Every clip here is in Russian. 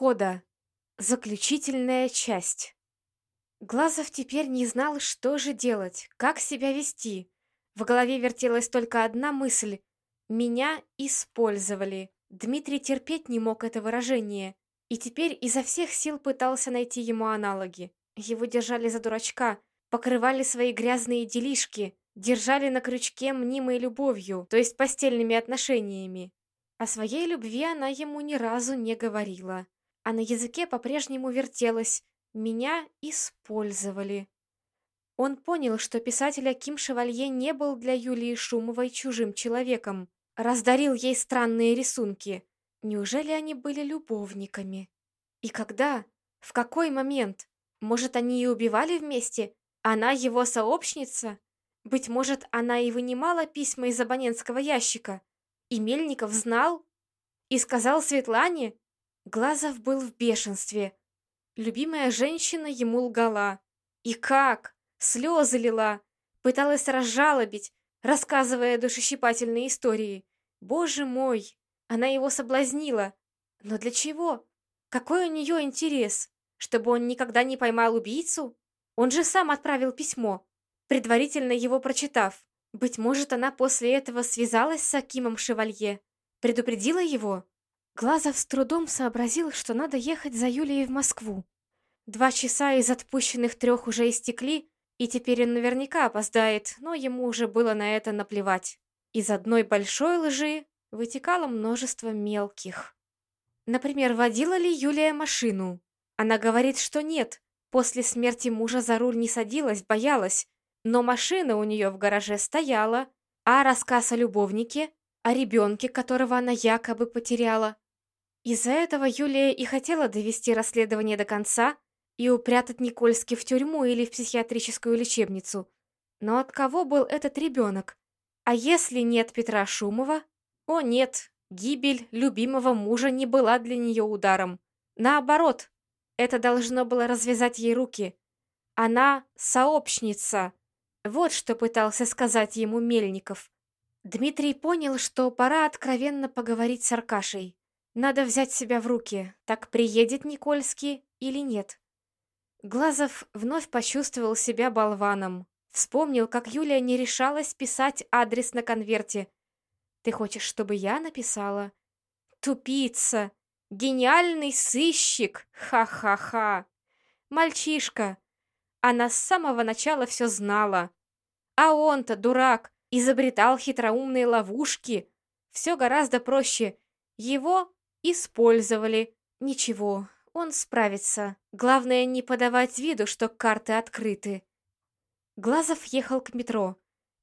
кода. Заключительная часть. Глазов теперь не знал, что же делать, как себя вести. В голове вертелась только одна мысль. Меня использовали. Дмитрий терпеть не мог это выражение. И теперь изо всех сил пытался найти ему аналоги. Его держали за дурачка, покрывали свои грязные делишки, держали на крючке мнимой любовью, то есть постельными отношениями. О своей любви она ему ни разу не говорила, а на языке по-прежнему вертелась «меня использовали». Он понял, что писатель Аким Шевалье не был для Юлии Шумовой чужим человеком, раздарил ей странные рисунки. Неужели они были любовниками? И когда? В какой момент? Может, они и убивали вместе? Она его сообщница? Быть может, она и вынимала письма из абонентского ящика? И Мельников знал? И сказал Светлане? Глазов был в бешенстве. Любимая женщина ему лгала. И как? Слезы лила. Пыталась разжалобить, рассказывая душещипательные истории. Боже мой! Она его соблазнила. Но для чего? Какой у нее интерес? Чтобы он никогда не поймал убийцу? Он же сам отправил письмо, предварительно его прочитав. Быть может, она после этого связалась с Акимом Шевалье, предупредила его? Глазов с трудом сообразил, что надо ехать за Юлией в Москву. Два часа из отпущенных трех уже истекли, и теперь он наверняка опоздает, но ему уже было на это наплевать. Из одной большой лжи вытекало множество мелких. Например, водила ли Юлия машину? Она говорит, что нет. После смерти мужа за руль не садилась, боялась, но машина у нее в гараже стояла, а рассказ о любовнике, о ребенке, которого она якобы потеряла. Из-за этого Юлия и хотела довести расследование до конца и упрятать Никольски в тюрьму или в психиатрическую лечебницу. Но от кого был этот ребенок? А если нет Петра Шумова? О нет, гибель любимого мужа не была для нее ударом. Наоборот, это должно было развязать ей руки. Она сообщница, вот что пытался сказать ему Мельников. Дмитрий понял, что пора откровенно поговорить с Аркашей. Надо взять себя в руки, так приедет Никольский или нет. Глазов вновь почувствовал себя болваном. Вспомнил, как Юлия не решалась писать адрес на конверте. «Ты хочешь, чтобы я написала?» «Тупица! Гениальный сыщик! Ха-ха-ха! Мальчишка! Она с самого начала все знала. А он-то, дурак, изобретал хитроумные ловушки. Все гораздо проще. Его использовали. Ничего, он справится. Главное, не подавать виду, что карты открыты. Глазов ехал к метро.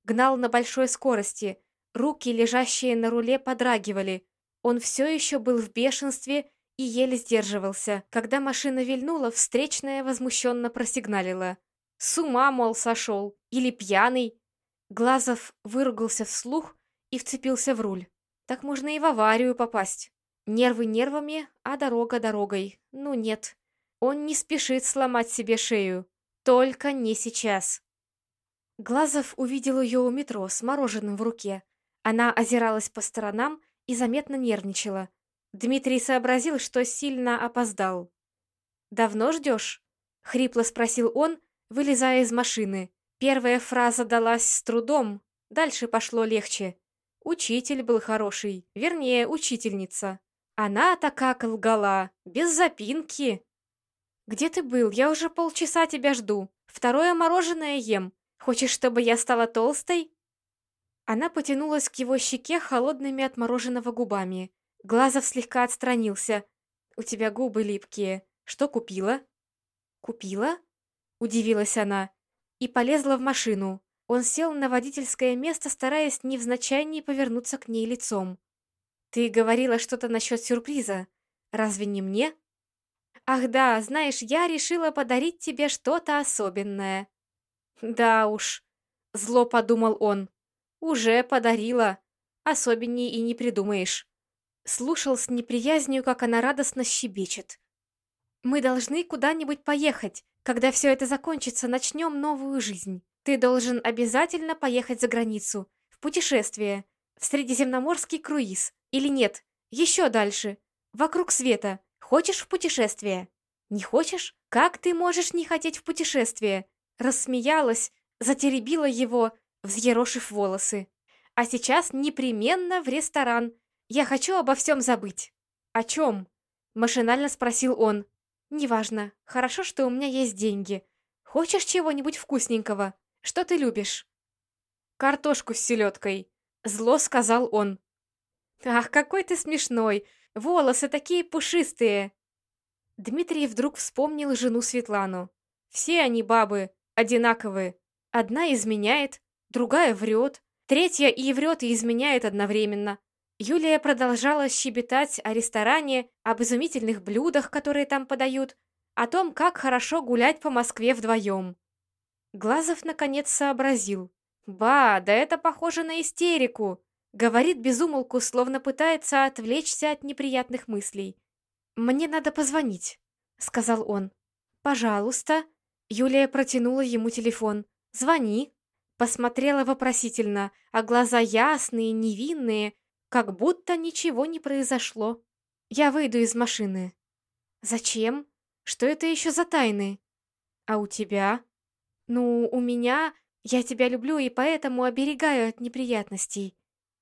Гнал на большой скорости. Руки, лежащие на руле, подрагивали. Он все еще был в бешенстве и еле сдерживался. Когда машина вильнула, встречная возмущенно просигналила. С ума, мол, сошел. Или пьяный. Глазов выругался вслух и вцепился в руль. Так можно и в аварию попасть. Нервы нервами, а дорога дорогой. Ну нет. Он не спешит сломать себе шею. Только не сейчас. Глазов увидел ее у метро с мороженым в руке. Она озиралась по сторонам и заметно нервничала. Дмитрий сообразил, что сильно опоздал. «Давно ждешь?» — хрипло спросил он, вылезая из машины. Первая фраза далась с трудом, дальше пошло легче. Учитель был хороший, вернее, учительница. Она-то как лгала, без запинки. «Где ты был? Я уже полчаса тебя жду. Второе мороженое ем. Хочешь, чтобы я стала толстой?» Она потянулась к его щеке холодными от мороженого губами. Глазов слегка отстранился. «У тебя губы липкие. Что купила?» «Купила?» — удивилась она. И полезла в машину. Он сел на водительское место, стараясь невзначай не повернуться к ней лицом. «Ты говорила что-то насчет сюрприза. Разве не мне?» «Ах да, знаешь, я решила подарить тебе что-то особенное». «Да уж», — зло подумал он. «Уже подарила. Особенней и не придумаешь» слушал с неприязнью, как она радостно щебечет. «Мы должны куда-нибудь поехать. Когда все это закончится, начнем новую жизнь. Ты должен обязательно поехать за границу, в путешествие, в средиземноморский круиз. Или нет, еще дальше, вокруг света. Хочешь в путешествие? Не хочешь? Как ты можешь не хотеть в путешествие? Рассмеялась, затеребила его, взъерошив волосы. А сейчас непременно в ресторан. Я хочу обо всем забыть. О чем? Машинально спросил он. Неважно. Хорошо, что у меня есть деньги. Хочешь чего-нибудь вкусненького? Что ты любишь? Картошку с селедкой. Зло сказал он. Ах, какой ты смешной. Волосы такие пушистые. Дмитрий вдруг вспомнил жену Светлану. Все они бабы, одинаковые. Одна изменяет, другая врет, третья и врет, и изменяет одновременно. Юлия продолжала щебетать о ресторане, об изумительных блюдах, которые там подают, о том, как хорошо гулять по Москве вдвоем. Глазов наконец сообразил. «Ба, да это похоже на истерику!» Говорит безумолку, словно пытается отвлечься от неприятных мыслей. «Мне надо позвонить», — сказал он. «Пожалуйста». Юлия протянула ему телефон. «Звони». Посмотрела вопросительно, а глаза ясные, невинные, как будто ничего не произошло. «Я выйду из машины». «Зачем? Что это еще за тайны?» «А у тебя?» «Ну, у меня... Я тебя люблю и поэтому оберегаю от неприятностей».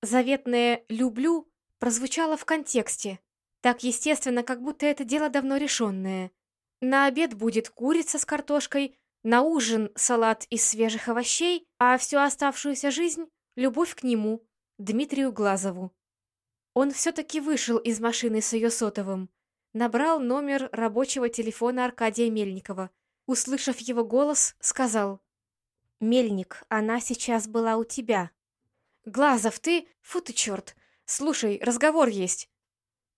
Заветное «люблю» прозвучало в контексте. Так естественно, как будто это дело давно решенное. На обед будет курица с картошкой, на ужин салат из свежих овощей, а всю оставшуюся жизнь — любовь к нему, Дмитрию Глазову. Он все-таки вышел из машины с ее сотовым, набрал номер рабочего телефона Аркадия Мельникова. Услышав его голос, сказал «Мельник, она сейчас была у тебя». «Глазов, ты... Фу ты, черт! Слушай, разговор есть.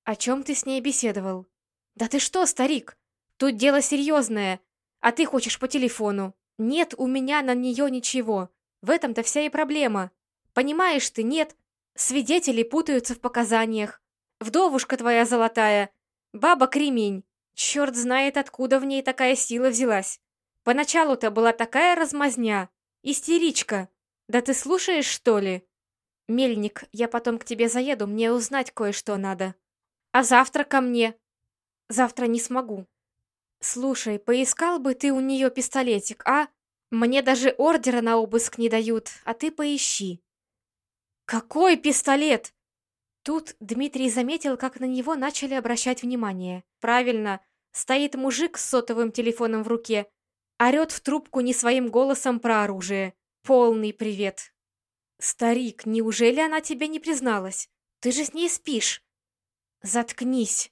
«О чем ты с ней беседовал?» «Да ты что, старик? Тут дело серьезное, а ты хочешь по телефону. Нет у меня на нее ничего. В этом-то вся и проблема. Понимаешь ты, нет. Свидетели путаются в показаниях. Вдовушка твоя золотая. Баба-кремень. Черт знает, откуда в ней такая сила взялась. Поначалу-то была такая размазня. Истеричка. Да ты слушаешь, что ли? Мельник, я потом к тебе заеду, мне узнать кое-что надо. А завтра ко мне? Завтра не смогу. Слушай, поискал бы ты у нее пистолетик, а? Мне даже ордера на обыск не дают, а ты поищи. Какой пистолет? Тут Дмитрий заметил, как на него начали обращать внимание. Правильно, стоит мужик с сотовым телефоном в руке, орет в трубку не своим голосом про оружие. Полный привет. Старик, неужели она тебе не призналась? Ты же с ней спишь. «Заткнись!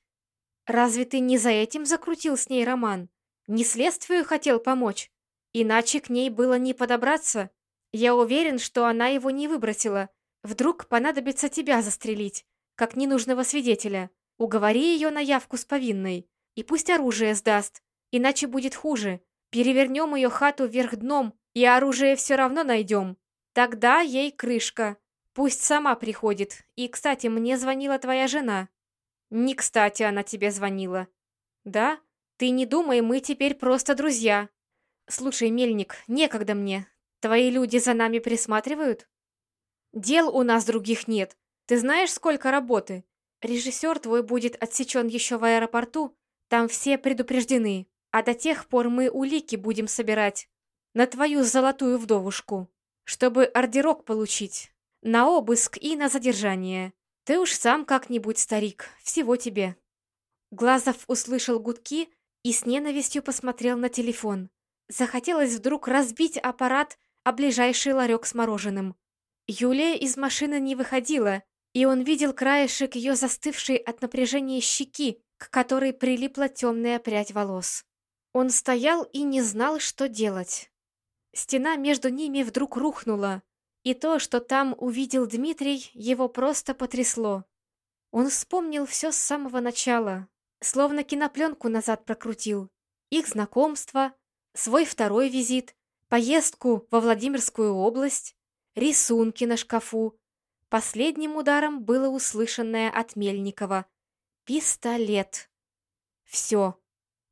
Разве ты не за этим закрутил с ней роман? Не следствию хотел помочь? Иначе к ней было не подобраться. Я уверен, что она его не выбросила. Вдруг понадобится тебя застрелить, как ненужного свидетеля. Уговори ее на явку с повинной. И пусть оружие сдаст, иначе будет хуже. Перевернем ее хату вверх дном, и оружие все равно найдем. Тогда ей крышка. Пусть сама приходит. И, кстати, мне звонила твоя жена. Не кстати она тебе звонила. Да? Ты не думай, мы теперь просто друзья. Слушай, Мельник, некогда мне. Твои люди за нами присматривают? Дел у нас других нет. Ты знаешь, сколько работы? Режиссер твой будет отсечен еще в аэропорту. Там все предупреждены. А до тех пор мы улики будем собирать. На твою золотую вдовушку. Чтобы ордерок получить. На обыск и на задержание. «Ты уж сам как-нибудь, старик, всего тебе». Глазов услышал гудки и с ненавистью посмотрел на телефон. Захотелось вдруг разбить аппарат о ближайший ларек с мороженым. Юлия из машины не выходила, и он видел краешек ее застывшей от напряжения щеки, к которой прилипла темная прядь волос. Он стоял и не знал, что делать. Стена между ними вдруг рухнула, и то, что там увидел Дмитрий, его просто потрясло. Он вспомнил все с самого начала, словно кинопленку назад прокрутил. Их знакомство, свой второй визит, поездку во Владимирскую область, рисунки на шкафу. Последним ударом было услышанное от Мельникова. «Пистолет». Все.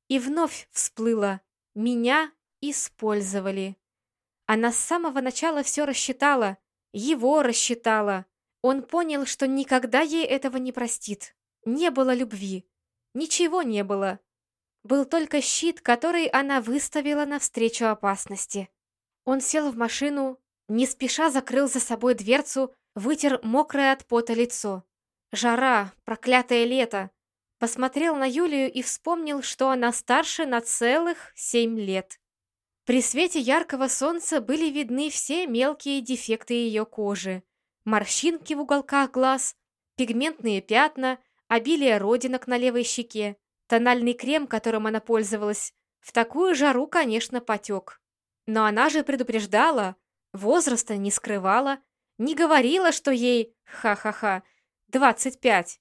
И вновь всплыло. Меня использовали. Она с самого начала все рассчитала, его рассчитала. Он понял, что никогда ей этого не простит. Не было любви. Ничего не было. Был только щит, который она выставила навстречу опасности. Он сел в машину, не спеша закрыл за собой дверцу, вытер мокрое от пота лицо. Жара, проклятое лето. Посмотрел на Юлию и вспомнил, что она старше на целых семь лет. При свете яркого солнца были видны все мелкие дефекты ее кожи. Морщинки в уголках глаз, пигментные пятна, обилие родинок на левой щеке. Тональный крем, которым она пользовалась, в такую жару, конечно, потек. Но она же предупреждала, возраста не скрывала, не говорила, что ей, ха-ха-ха, двадцать пять.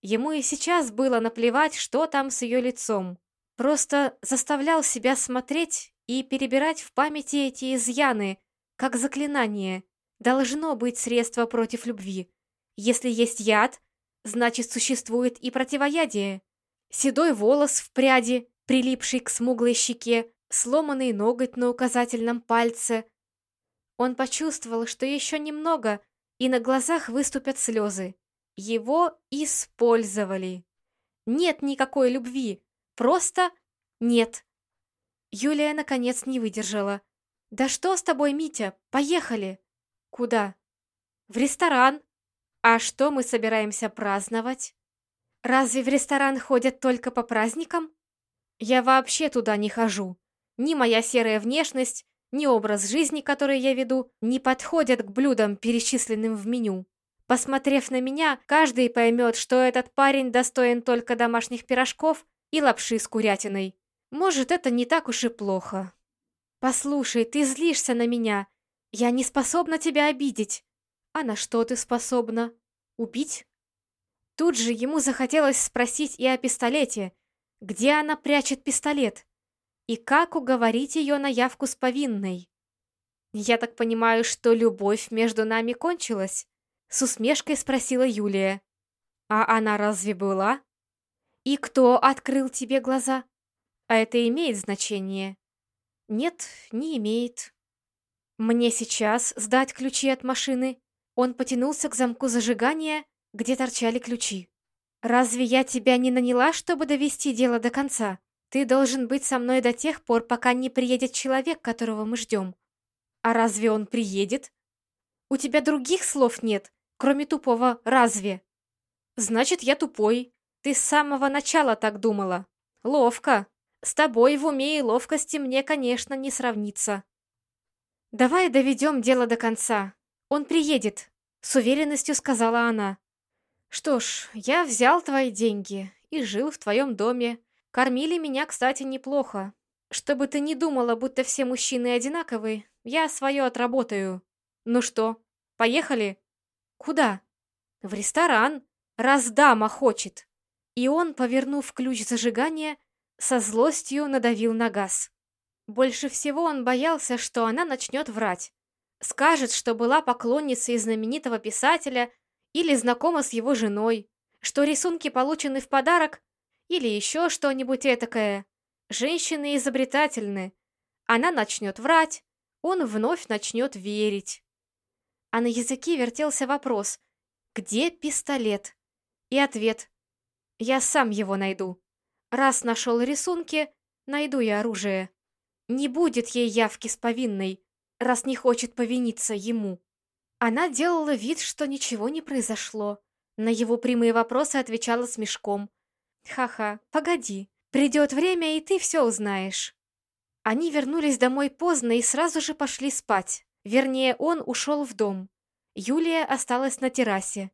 Ему и сейчас было наплевать, что там с ее лицом. Просто заставлял себя смотреть и перебирать в памяти эти изъяны, как заклинание. Должно быть средство против любви. Если есть яд, значит существует и противоядие. Седой волос в пряди, прилипший к смуглой щеке, сломанный ноготь на указательном пальце. Он почувствовал, что еще немного, и на глазах выступят слезы. Его использовали. Нет никакой любви, просто нет. Юлия, наконец, не выдержала. «Да что с тобой, Митя? Поехали!» «Куда?» «В ресторан!» «А что мы собираемся праздновать?» «Разве в ресторан ходят только по праздникам?» «Я вообще туда не хожу. Ни моя серая внешность, ни образ жизни, который я веду, не подходят к блюдам, перечисленным в меню. Посмотрев на меня, каждый поймет, что этот парень достоин только домашних пирожков и лапши с курятиной. Может, это не так уж и плохо. Послушай, ты злишься на меня. Я не способна тебя обидеть. А на что ты способна? Убить? Тут же ему захотелось спросить и о пистолете. Где она прячет пистолет? И как уговорить ее на явку с повинной? Я так понимаю, что любовь между нами кончилась? С усмешкой спросила Юлия. А она разве была? И кто открыл тебе глаза? А это имеет значение? Нет, не имеет. Мне сейчас сдать ключи от машины? Он потянулся к замку зажигания, где торчали ключи. Разве я тебя не наняла, чтобы довести дело до конца? Ты должен быть со мной до тех пор, пока не приедет человек, которого мы ждем. А разве он приедет? У тебя других слов нет, кроме тупого «разве». Значит, я тупой. Ты с самого начала так думала. Ловко. С тобой в уме и ловкости мне, конечно, не сравнится. Давай доведем дело до конца. Он приедет, с уверенностью сказала она. Что ж, я взял твои деньги и жил в твоем доме. Кормили меня, кстати, неплохо. Чтобы ты не думала, будто все мужчины одинаковые, я свое отработаю. Ну что, поехали? Куда? В ресторан, раз дама хочет. И он, повернув ключ зажигания, со злостью надавил на газ. Больше всего он боялся, что она начнет врать. Скажет, что была поклонницей знаменитого писателя или знакома с его женой, что рисунки получены в подарок или еще что-нибудь этакое. Женщины изобретательны. Она начнет врать, он вновь начнет верить. А на языке вертелся вопрос «Где пистолет?» И ответ «Я сам его найду». Раз нашел рисунки, найду я оружие. Не будет ей явки с повинной, раз не хочет повиниться ему. Она делала вид, что ничего не произошло. На его прямые вопросы отвечала с мешком. «Ха-ха, погоди, придет время, и ты все узнаешь». Они вернулись домой поздно и сразу же пошли спать. Вернее, он ушел в дом. Юлия осталась на террасе.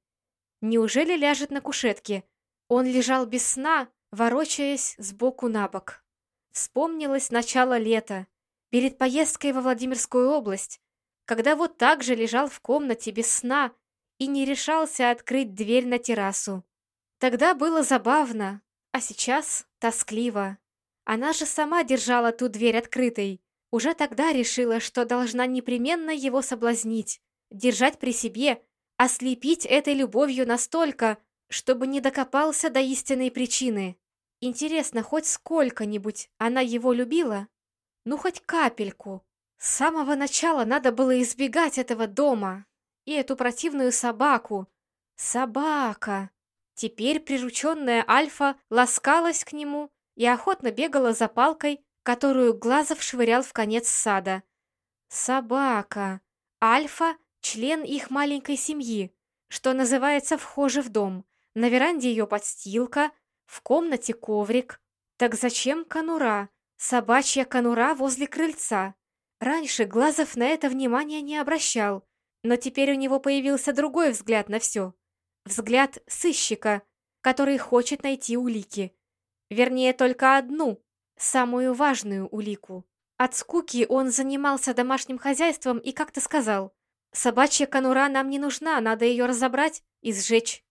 Неужели ляжет на кушетке? Он лежал без сна, ворочаясь сбоку на бок. Вспомнилось начало лета, перед поездкой во Владимирскую область, когда вот так же лежал в комнате без сна и не решался открыть дверь на террасу. Тогда было забавно, а сейчас тоскливо. Она же сама держала ту дверь открытой. Уже тогда решила, что должна непременно его соблазнить, держать при себе, ослепить этой любовью настолько, чтобы не докопался до истинной причины. Интересно, хоть сколько-нибудь она его любила? Ну, хоть капельку. С самого начала надо было избегать этого дома. И эту противную собаку. Собака. Теперь прирученная Альфа ласкалась к нему и охотно бегала за палкой, которую Глазов швырял в конец сада. Собака. Альфа — член их маленькой семьи, что называется «вхожи в дом». На веранде ее подстилка, в комнате коврик. Так зачем конура? Собачья конура возле крыльца. Раньше Глазов на это внимания не обращал, но теперь у него появился другой взгляд на все. Взгляд сыщика, который хочет найти улики. Вернее, только одну, самую важную улику. От скуки он занимался домашним хозяйством и как-то сказал, «Собачья конура нам не нужна, надо ее разобрать и сжечь».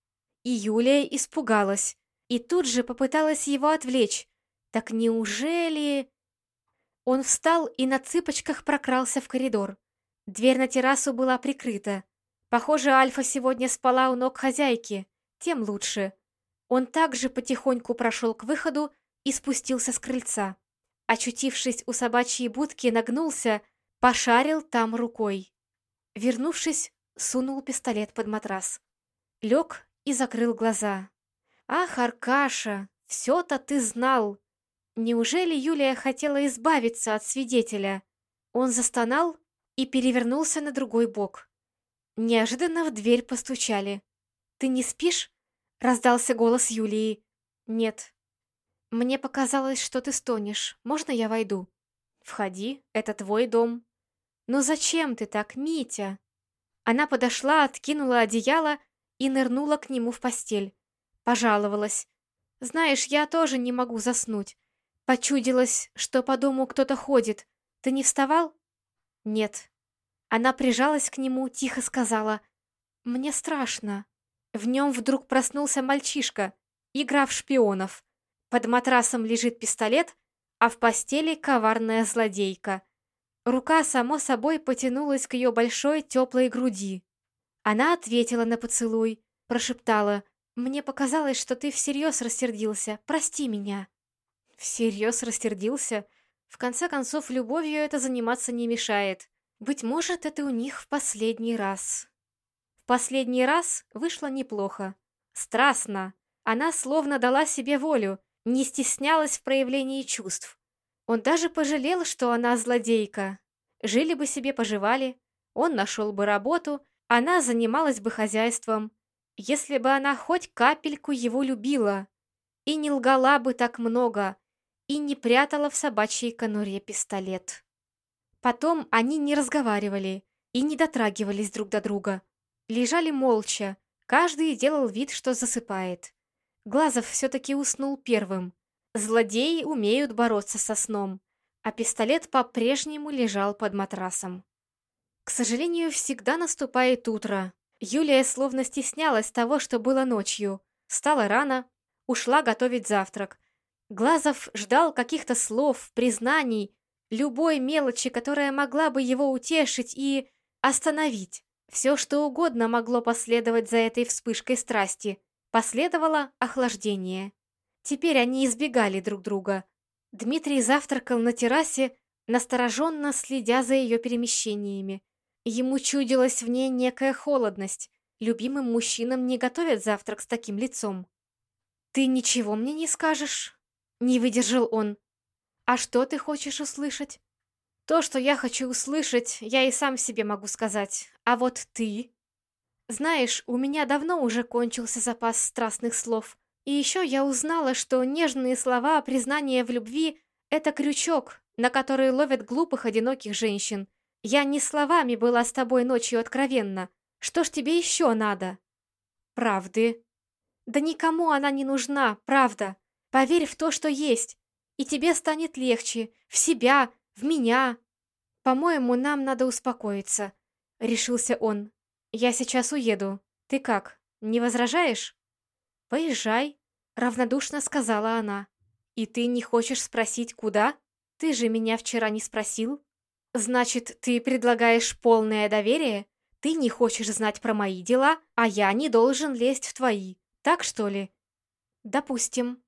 И Юлия испугалась, и тут же попыталась его отвлечь. «Так неужели...» Он встал и на цыпочках прокрался в коридор. Дверь на террасу была прикрыта. Похоже, Альфа сегодня спала у ног хозяйки. Тем лучше. Он также потихоньку прошел к выходу и спустился с крыльца. Очутившись у собачьей будки, нагнулся, пошарил там рукой. Вернувшись, сунул пистолет под матрас. Лег и закрыл глаза. «Ах, Аркаша, все-то ты знал!» Неужели Юлия хотела избавиться от свидетеля? Он застонал и перевернулся на другой бок. Неожиданно в дверь постучали. «Ты не спишь?» — раздался голос Юлии. «Нет». «Мне показалось, что ты стонешь. Можно я войду?» «Входи, это твой дом». «Но зачем ты так, Митя?» Она подошла, откинула одеяло и нырнула к нему в постель. Пожаловалась. «Знаешь, я тоже не могу заснуть. Почудилось, что по дому кто-то ходит. Ты не вставал?» «Нет». Она прижалась к нему, тихо сказала. «Мне страшно». В нем вдруг проснулся мальчишка, игра в шпионов. Под матрасом лежит пистолет, а в постели коварная злодейка. Рука, само собой, потянулась к ее большой теплой груди. Она ответила на поцелуй, прошептала, «Мне показалось, что ты всерьез рассердился. Прости меня». Всерьез рассердился? В конце концов, любовью это заниматься не мешает. Быть может, это у них в последний раз. В последний раз вышло неплохо. Страстно. Она словно дала себе волю, не стеснялась в проявлении чувств. Он даже пожалел, что она злодейка. Жили бы себе, поживали. Он нашел бы работу, она занималась бы хозяйством. Если бы она хоть капельку его любила. И не лгала бы так много, и не прятала в собачьей конуре пистолет. Потом они не разговаривали и не дотрагивались друг до друга. Лежали молча, каждый делал вид, что засыпает. Глазов все-таки уснул первым. Злодеи умеют бороться со сном, а пистолет по-прежнему лежал под матрасом. К сожалению, всегда наступает утро. Юлия словно стеснялась того, что было ночью. Стала рано, ушла готовить завтрак. Глазов ждал каких-то слов, признаний, любой мелочи, которая могла бы его утешить и остановить. Все, что угодно могло последовать за этой вспышкой страсти. Последовало охлаждение. Теперь они избегали друг друга. Дмитрий завтракал на террасе, настороженно следя за ее перемещениями. Ему чудилась в ней некая холодность. Любимым мужчинам не готовят завтрак с таким лицом. «Ты ничего мне не скажешь?» Не выдержал он. «А что ты хочешь услышать?» «То, что я хочу услышать, я и сам себе могу сказать. А вот ты...» Знаешь, у меня давно уже кончился запас страстных слов. И еще я узнала, что нежные слова признания в любви — это крючок, на который ловят глупых одиноких женщин. Я не словами была с тобой ночью откровенна. Что ж тебе еще надо? Правды. Да никому она не нужна, правда. Поверь в то, что есть, и тебе станет легче. В себя, в меня. По-моему, нам надо успокоиться. Решился он. «Я сейчас уеду. Ты как, не возражаешь?» «Поезжай», — равнодушно сказала она. «И ты не хочешь спросить, куда? Ты же меня вчера не спросил. Значит, ты предлагаешь полное доверие? Ты не хочешь знать про мои дела, а я не должен лезть в твои. Так что ли?» «Допустим».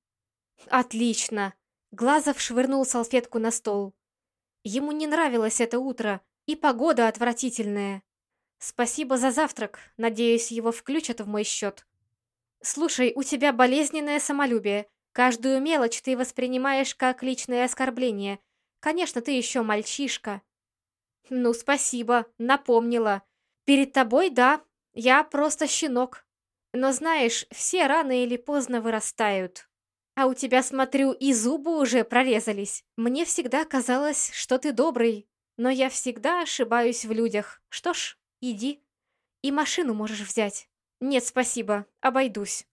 «Отлично!» Глазов швырнул салфетку на стол. Ему не нравилось это утро, и погода отвратительная. Спасибо за завтрак. Надеюсь, его включат в мой счет. Слушай, у тебя болезненное самолюбие. Каждую мелочь ты воспринимаешь как личное оскорбление. Конечно, ты еще мальчишка. Ну, спасибо, напомнила. Перед тобой, да, я просто щенок. Но знаешь, все рано или поздно вырастают. А у тебя, смотрю, и зубы уже прорезались. Мне всегда казалось, что ты добрый, но я всегда ошибаюсь в людях. Что ж, иди. И машину можешь взять. Нет, спасибо, обойдусь.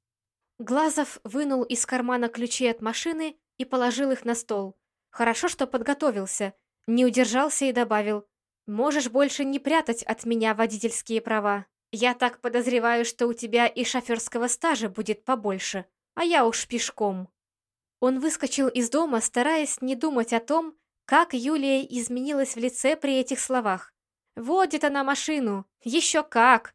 Глазов вынул из кармана ключи от машины и положил их на стол. Хорошо, что подготовился. Не удержался и добавил. «Можешь больше не прятать от меня водительские права. Я так подозреваю, что у тебя и шоферского стажа будет побольше, а я уж пешком». Он выскочил из дома, стараясь не думать о том, как Юлия изменилась в лице при этих словах. Водит она машину, еще как.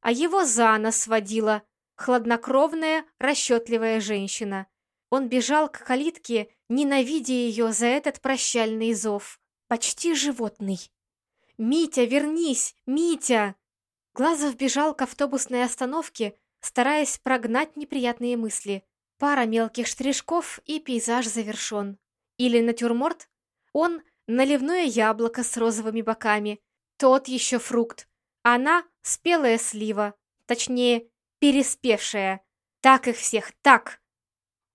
А его за нос водила, хладнокровная, расчетливая женщина. Он бежал к калитке, ненавидя ее за этот прощальный зов. Почти животный. «Митя, вернись! Митя!» Глазов бежал к автобусной остановке, стараясь прогнать неприятные мысли. Пара мелких штришков, и пейзаж завершен. Или натюрморт, он — наливное яблоко с розовыми боками. Тот еще фрукт. Она — спелая слива. Точнее, переспевшая. Так их всех, так!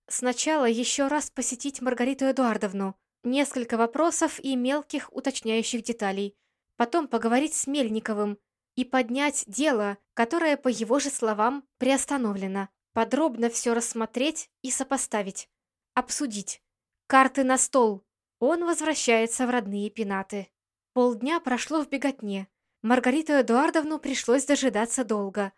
Сначала еще раз посетить Маргариту Эдуардовну. Несколько вопросов и мелких уточняющих деталей. Потом поговорить с Мельниковым и поднять дело, которое, по его же словам, приостановлено. Подробно все рассмотреть и сопоставить. Обсудить. Карты на стол. Он возвращается в родные пенаты. Полдня прошло в беготне. Маргариту Эдуардовну пришлось дожидаться долго.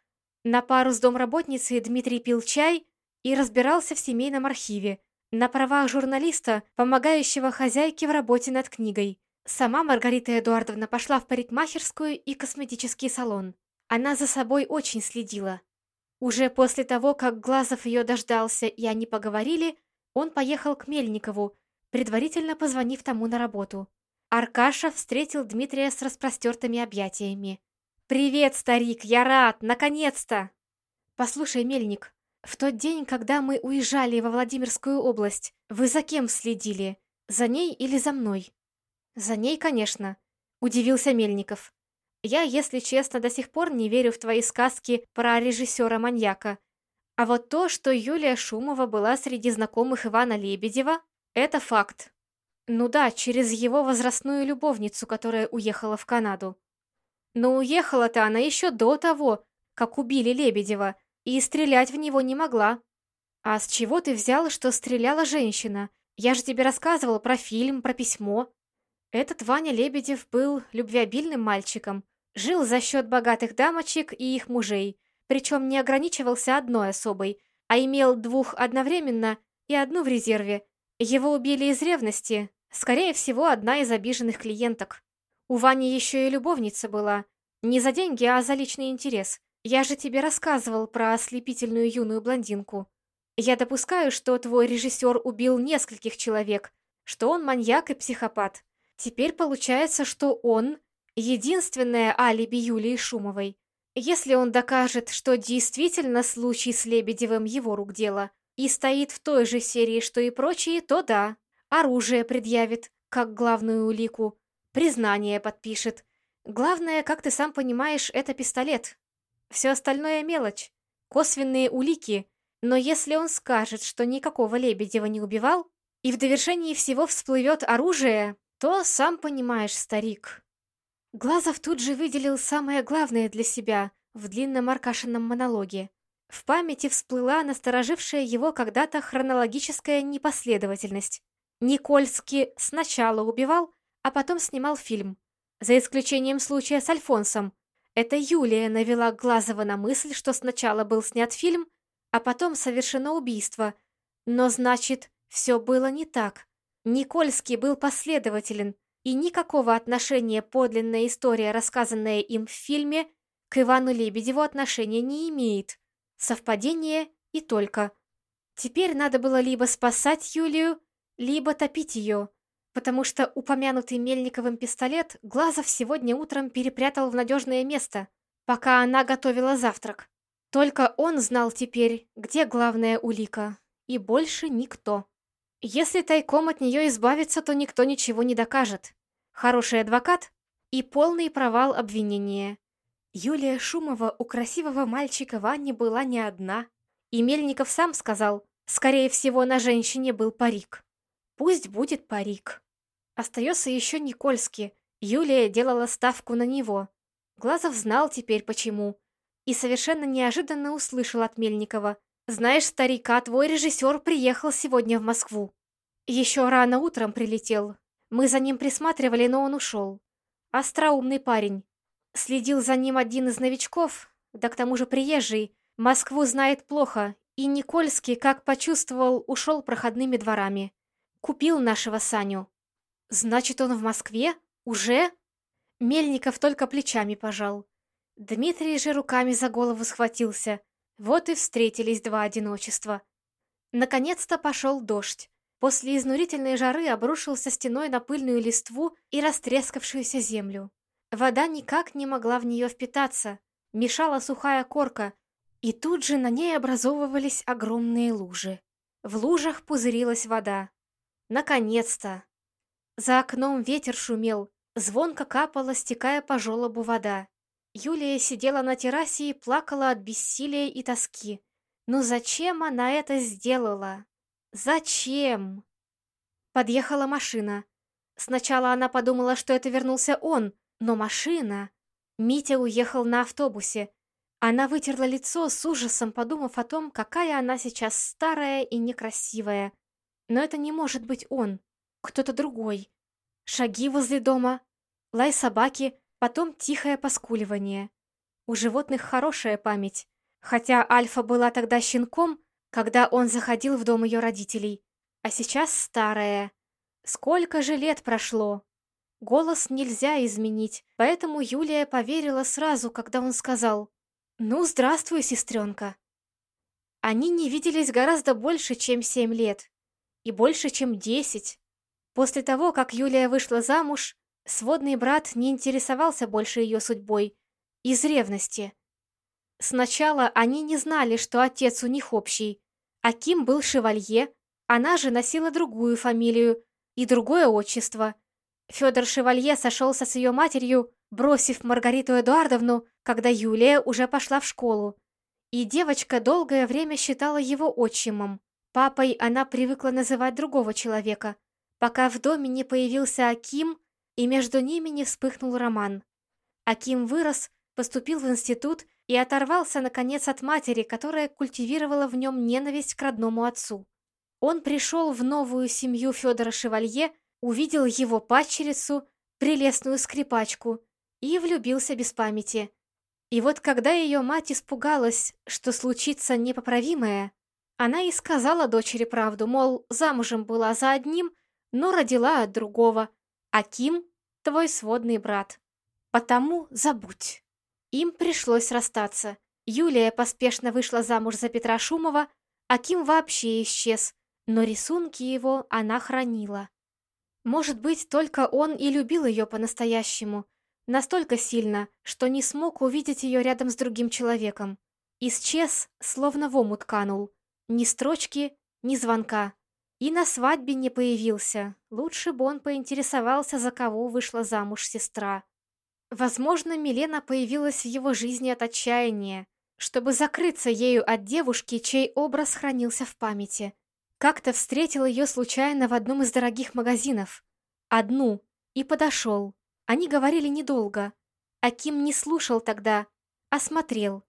На пару с домработницей Дмитрий пил чай и разбирался в семейном архиве, на правах журналиста, помогающего хозяйке в работе над книгой. Сама Маргарита Эдуардовна пошла в парикмахерскую и косметический салон. Она за собой очень следила. Уже после того, как Глазов ее дождался и они поговорили, он поехал к Мельникову, предварительно позвонив тому на работу. Аркаша встретил Дмитрия с распростертыми объятиями. «Привет, старик, я рад, наконец-то!» «Послушай, Мельник, в тот день, когда мы уезжали во Владимирскую область, вы за кем следили? За ней или за мной?» «За ней, конечно», — удивился Мельников. «Я, если честно, до сих пор не верю в твои сказки про режиссера-маньяка. А вот то, что Юлия Шумова была среди знакомых Ивана Лебедева, это факт. Ну да, через его возрастную любовницу, которая уехала в Канаду. Но уехала-то она еще до того, как убили Лебедева, и стрелять в него не могла. А с чего ты взял, что стреляла женщина? Я же тебе рассказывала про фильм, про письмо. Этот Ваня Лебедев был любвеобильным мальчиком, жил за счет богатых дамочек и их мужей, причем не ограничивался одной особой, а имел двух одновременно и одну в резерве, его убили из ревности. Скорее всего, одна из обиженных клиенток. У Вани еще и любовница была. Не за деньги, а за личный интерес. Я же тебе рассказывал про ослепительную юную блондинку. Я допускаю, что твой режиссер убил нескольких человек, что он маньяк и психопат. Теперь получается, что он — единственное алиби Юлии Шумовой. Если он докажет, что действительно случай с Лебедевым его рук дело, и стоит в той же серии, что и прочие, то да, оружие предъявит, как главную улику, признание подпишет. Главное, как ты сам понимаешь, это пистолет. Все остальное мелочь, косвенные улики, но если он скажет, что никакого Лебедева не убивал, и в довершении всего всплывет оружие, то сам понимаешь, старик. Глазов тут же выделил самое главное для себя в длинном Аркашином монологе. В памяти всплыла насторожившая его когда-то хронологическая непоследовательность. Никольский сначала убивал, а потом снимал фильм. За исключением случая с Альфонсом. Это Юлия навела Глазова на мысль, что сначала был снят фильм, а потом совершено убийство. Но значит, все было не так. Никольский был последователен, и никакого отношения подлинная история, рассказанная им в фильме, к Ивану Лебедеву отношения не имеет. Совпадение и только. Теперь надо было либо спасать Юлию, либо топить ее, потому что упомянутый Мельниковым пистолет Глазов сегодня утром перепрятал в надежное место, пока она готовила завтрак. Только он знал теперь, где главная улика, и больше никто. Если тайком от нее избавиться, то никто ничего не докажет. Хороший адвокат и полный провал обвинения. Юлия Шумова у красивого мальчика Вани была не одна. И Мельников сам сказал, скорее всего, на женщине был парик. Пусть будет парик. Остается еще Никольский. Юлия делала ставку на него. Глазов знал теперь почему. И совершенно неожиданно услышал от Мельникова. «Знаешь, старика, твой режиссер приехал сегодня в Москву. Еще рано утром прилетел. Мы за ним присматривали, но он ушел. Остроумный парень. Следил за ним один из новичков, да к тому же приезжий. Москву знает плохо, и Никольский, как почувствовал, ушел проходными дворами. Купил нашего Саню. Значит, он в Москве? Уже? Мельников только плечами пожал. Дмитрий же руками за голову схватился. Вот и встретились два одиночества. Наконец-то пошел дождь. После изнурительной жары обрушился стеной на пыльную листву и растрескавшуюся землю. Вода никак не могла в нее впитаться, мешала сухая корка, и тут же на ней образовывались огромные лужи. В лужах пузырилась вода. Наконец-то! За окном ветер шумел, звонко капала, стекая по желобу вода. Юлия сидела на террасе и плакала от бессилия и тоски. Но зачем она это сделала? Зачем? Подъехала машина. Сначала она подумала, что это вернулся он, но машина... Митя уехал на автобусе. Она вытерла лицо с ужасом, подумав о том, какая она сейчас старая и некрасивая. Но это не может быть он. Кто-то другой. Шаги возле дома, лай собаки, потом тихое поскуливание. У животных хорошая память. Хотя Альфа была тогда щенком, когда он заходил в дом ее родителей. А сейчас старая. Сколько же лет прошло? Голос нельзя изменить, поэтому Юлия поверила сразу, когда он сказал «Ну, здравствуй, сестренка». Они не виделись гораздо больше, чем семь лет. И больше, чем десять. После того, как Юлия вышла замуж, сводный брат не интересовался больше ее судьбой. Из ревности. Сначала они не знали, что отец у них общий. Аким был шевалье, она же носила другую фамилию и другое отчество – Федор Шевалье сошелся с ее матерью, бросив Маргариту Эдуардовну, когда Юлия уже пошла в школу. И девочка долгое время считала его отчимом. Папой она привыкла называть другого человека, пока в доме не появился Аким, и между ними не вспыхнул роман. Аким вырос, поступил в институт и оторвался, наконец, от матери, которая культивировала в нем ненависть к родному отцу. Он пришел в новую семью Федора Шевалье, увидел его падчерицу, прелестную скрипачку, и влюбился без памяти. И вот когда ее мать испугалась, что случится непоправимое, она и сказала дочери правду, мол, замужем была за одним, но родила от другого, а Ким — твой сводный брат. Потому забудь. Им пришлось расстаться. Юлия поспешно вышла замуж за Петра Шумова, а Ким вообще исчез, но рисунки его она хранила. Может быть, только он и любил ее по-настоящему. Настолько сильно, что не смог увидеть ее рядом с другим человеком. Исчез, словно в омут канул. Ни строчки, ни звонка. И на свадьбе не появился. Лучше бы он поинтересовался, за кого вышла замуж сестра. Возможно, Милена появилась в его жизни от отчаяния, чтобы закрыться ею от девушки, чей образ хранился в памяти. Как-то встретил ее случайно в одном из дорогих магазинов. Одну. И подошел. Они говорили недолго. Аким не слушал тогда, а смотрел.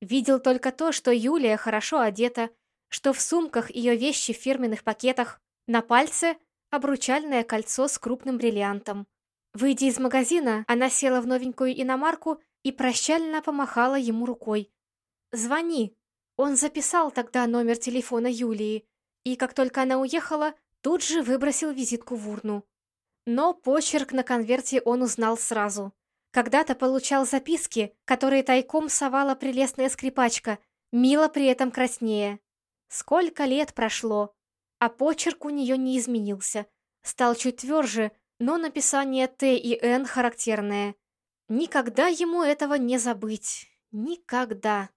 Видел только то, что Юлия хорошо одета, что в сумках ее вещи в фирменных пакетах, на пальце обручальное кольцо с крупным бриллиантом. Выйдя из магазина, она села в новенькую иномарку и прощально помахала ему рукой. «Звони!» Он записал тогда номер телефона Юлии, и как только она уехала, тут же выбросил визитку в урну. Но почерк на конверте он узнал сразу. Когда-то получал записки, которые тайком совала прелестная скрипачка, мило при этом краснее. Сколько лет прошло, а почерк у нее не изменился. Стал чуть тверже, но написание «Т» и «Н» характерное. Никогда ему этого не забыть. Никогда.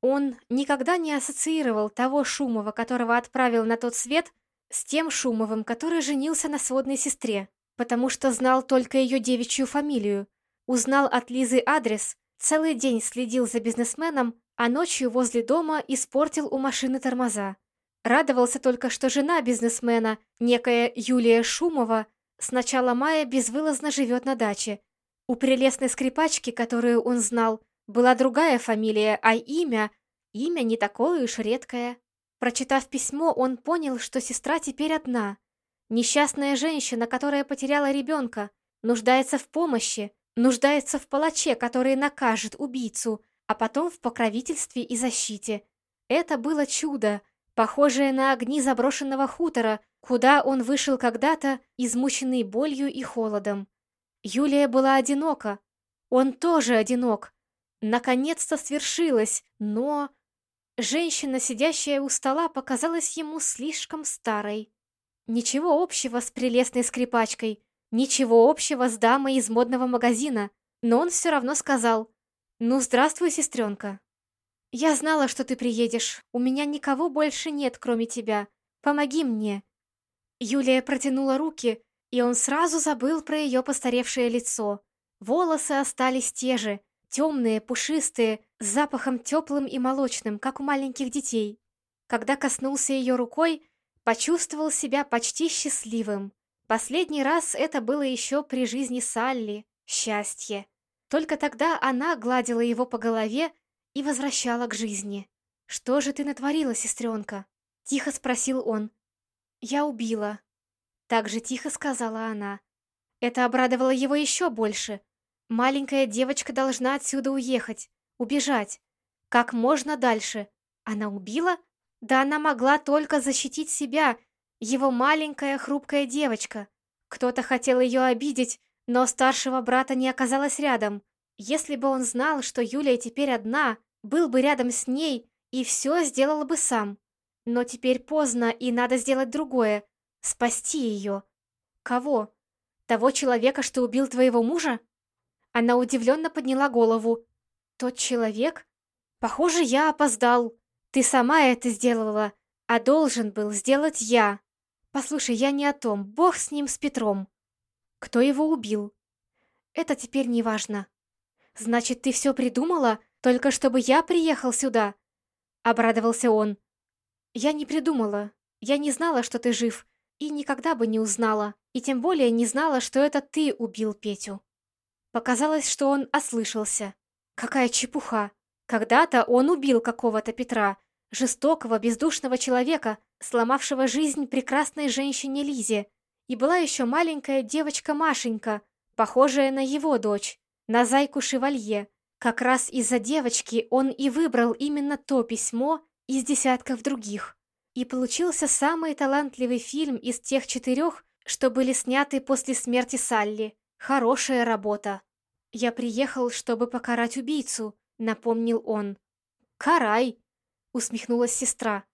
Он никогда не ассоциировал того Шумова, которого отправил на тот свет, с тем Шумовым, который женился на сводной сестре, потому что знал только ее девичью фамилию, узнал от Лизы адрес, целый день следил за бизнесменом, а ночью возле дома испортил у машины тормоза. Радовался только, что жена бизнесмена, некая Юлия Шумова, с начала мая безвылазно живет на даче. У прелестной скрипачки, которую он знал, была другая фамилия, а имя... Имя не такое уж редкое. Прочитав письмо, он понял, что сестра теперь одна. Несчастная женщина, которая потеряла ребенка, нуждается в помощи, нуждается в палаче, который накажет убийцу, а потом в покровительстве и защите. Это было чудо, похожее на огни заброшенного хутора, куда он вышел когда-то, измученный болью и холодом. Юлия была одинока. Он тоже одинок. Наконец-то свершилось, но... Женщина, сидящая у стола, показалась ему слишком старой. Ничего общего с прелестной скрипачкой, ничего общего с дамой из модного магазина, но он все равно сказал «Ну, здравствуй, сестренка». «Я знала, что ты приедешь. У меня никого больше нет, кроме тебя. Помоги мне». Юлия протянула руки, и он сразу забыл про ее постаревшее лицо. Волосы остались те же, темные, пушистые, с запахом теплым и молочным, как у маленьких детей. Когда коснулся ее рукой, почувствовал себя почти счастливым. Последний раз это было еще при жизни Салли. Счастье. Только тогда она гладила его по голове и возвращала к жизни. «Что же ты натворила, сестренка?» — тихо спросил он. «Я убила». Так же тихо сказала она. Это обрадовало его еще больше. Маленькая девочка должна отсюда уехать, убежать. Как можно дальше. Она убила? Да она могла только защитить себя, его маленькая хрупкая девочка. Кто-то хотел ее обидеть, но старшего брата не оказалось рядом. Если бы он знал, что Юлия теперь одна, был бы рядом с ней и все сделал бы сам. Но теперь поздно, и надо сделать другое. Спасти ее. Кого? Того человека, что убил твоего мужа? Она удивленно подняла голову. Тот человек? Похоже, я опоздал. Ты сама это сделала, а должен был сделать я. Послушай, я не о том. Бог с ним, с Петром. Кто его убил? Это теперь не важно. Значит, ты все придумала, только чтобы я приехал сюда? Обрадовался он. Я не придумала. Я не знала, что ты жив, и никогда бы не узнала, и тем более не знала, что это ты убил Петю. Показалось, что он ослышался. Какая чепуха. Когда-то он убил какого-то Петра, жестокого, бездушного человека, сломавшего жизнь прекрасной женщине Лизе. И была еще маленькая девочка Машенька, похожая на его дочь, на зайку Шевалье. Как раз из-за девочки он и выбрал именно то письмо из десятков других. И получился самый талантливый фильм из тех четырех, что были сняты после смерти Салли. Хорошая работа. Я приехал, чтобы покарать убийцу, напомнил он. Карай, усмехнулась сестра.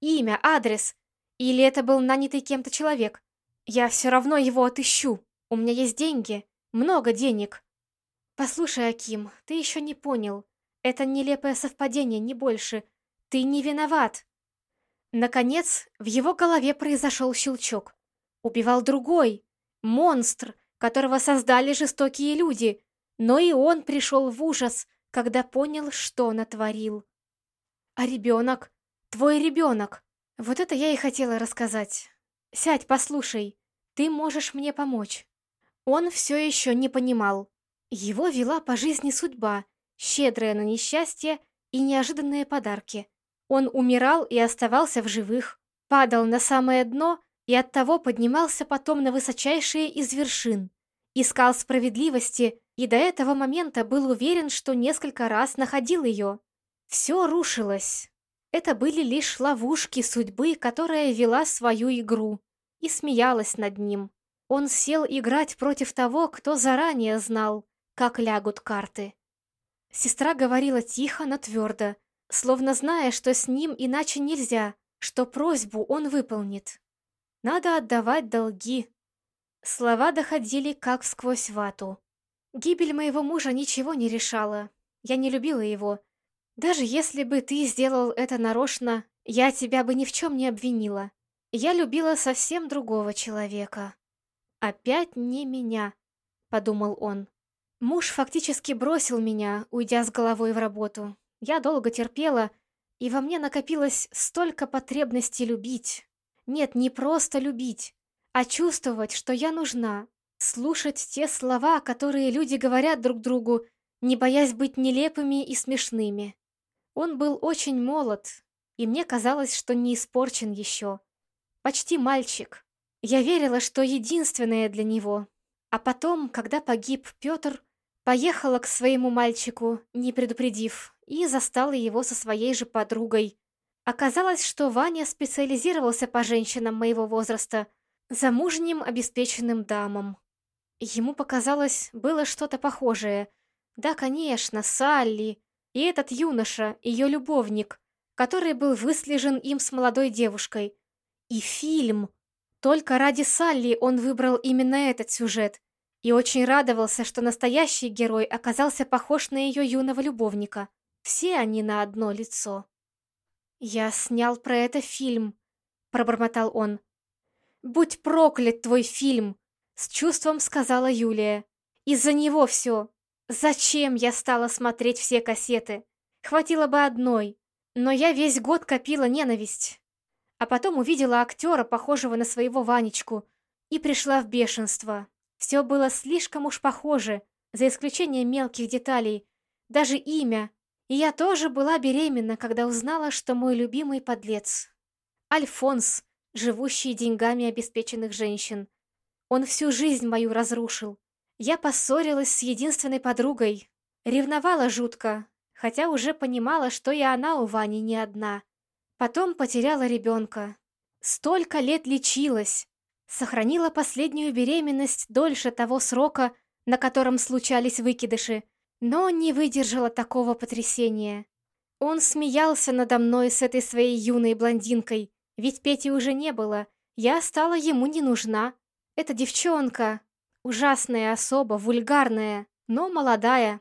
Имя, адрес. Или это был нанятый кем-то человек? Я все равно его отыщу. У меня есть деньги. Много денег. Послушай, Аким, ты еще не понял. Это нелепое совпадение, не больше. Ты не виноват. Наконец, в его голове произошел щелчок. Убивал другой, монстр, которого создали жестокие люди, но и он пришел в ужас, когда понял, что натворил. А ребенок? Твой ребенок? Вот это я и хотела рассказать. Сядь, послушай, ты можешь мне помочь. Он все еще не понимал. Его вела по жизни судьба, щедрая на несчастье и неожиданные подарки. Он умирал и оставался в живых, падал на самое дно и оттого поднимался потом на высочайшие из вершин, искал справедливости и до этого момента был уверен, что несколько раз находил ее. Все рушилось. Это были лишь ловушки судьбы, которая вела свою игру и смеялась над ним. Он сел играть против того, кто заранее знал, как лягут карты. Сестра говорила тихо, но твердо, словно зная, что с ним иначе нельзя, что просьбу он выполнит. Надо отдавать долги. Слова доходили как сквозь вату. Гибель моего мужа ничего не решала. Я не любила его. Даже если бы ты сделал это нарочно, я тебя бы ни в чем не обвинила. Я любила совсем другого человека. Опять не меня, подумал он. Муж фактически бросил меня, уйдя с головой в работу. Я долго терпела, и во мне накопилось столько потребностей любить. Нет, не просто любить, а чувствовать, что я нужна, слушать те слова, которые люди говорят друг другу, не боясь быть нелепыми и смешными. Он был очень молод, и мне казалось, что не испорчен еще. Почти мальчик. Я верила, что единственное для него. А потом, когда погиб Петр, поехала к своему мальчику, не предупредив, и застала его со своей же подругой. Оказалось, что Ваня специализировался по женщинам моего возраста, замужним обеспеченным дамам. Ему показалось, было что-то похожее. Да, конечно, Салли. И этот юноша, ее любовник, который был выслежен им с молодой девушкой. И фильм. Только ради Салли он выбрал именно этот сюжет и очень радовался, что настоящий герой оказался похож на ее юного любовника. Все они на одно лицо. «Я снял про это фильм», — пробормотал он. «Будь проклят твой фильм!» — с чувством сказала Юлия. «Из-за него все. Зачем я стала смотреть все кассеты? Хватило бы одной. Но я весь год копила ненависть а потом увидела актера, похожего на своего Ванечку, и пришла в бешенство. Все было слишком уж похоже, за исключением мелких деталей, даже имя. И я тоже была беременна, когда узнала, что мой любимый подлец. Альфонс, живущий деньгами обеспеченных женщин. Он всю жизнь мою разрушил. Я поссорилась с единственной подругой. Ревновала жутко, хотя уже понимала, что и она у Вани не одна. Потом потеряла ребенка. Столько лет лечилась. Сохранила последнюю беременность дольше того срока, на котором случались выкидыши, но не выдержала такого потрясения. Он смеялся надо мной с этой своей юной блондинкой, ведь Пети уже не было, я стала ему не нужна. Эта девчонка, ужасная особа, вульгарная, но молодая.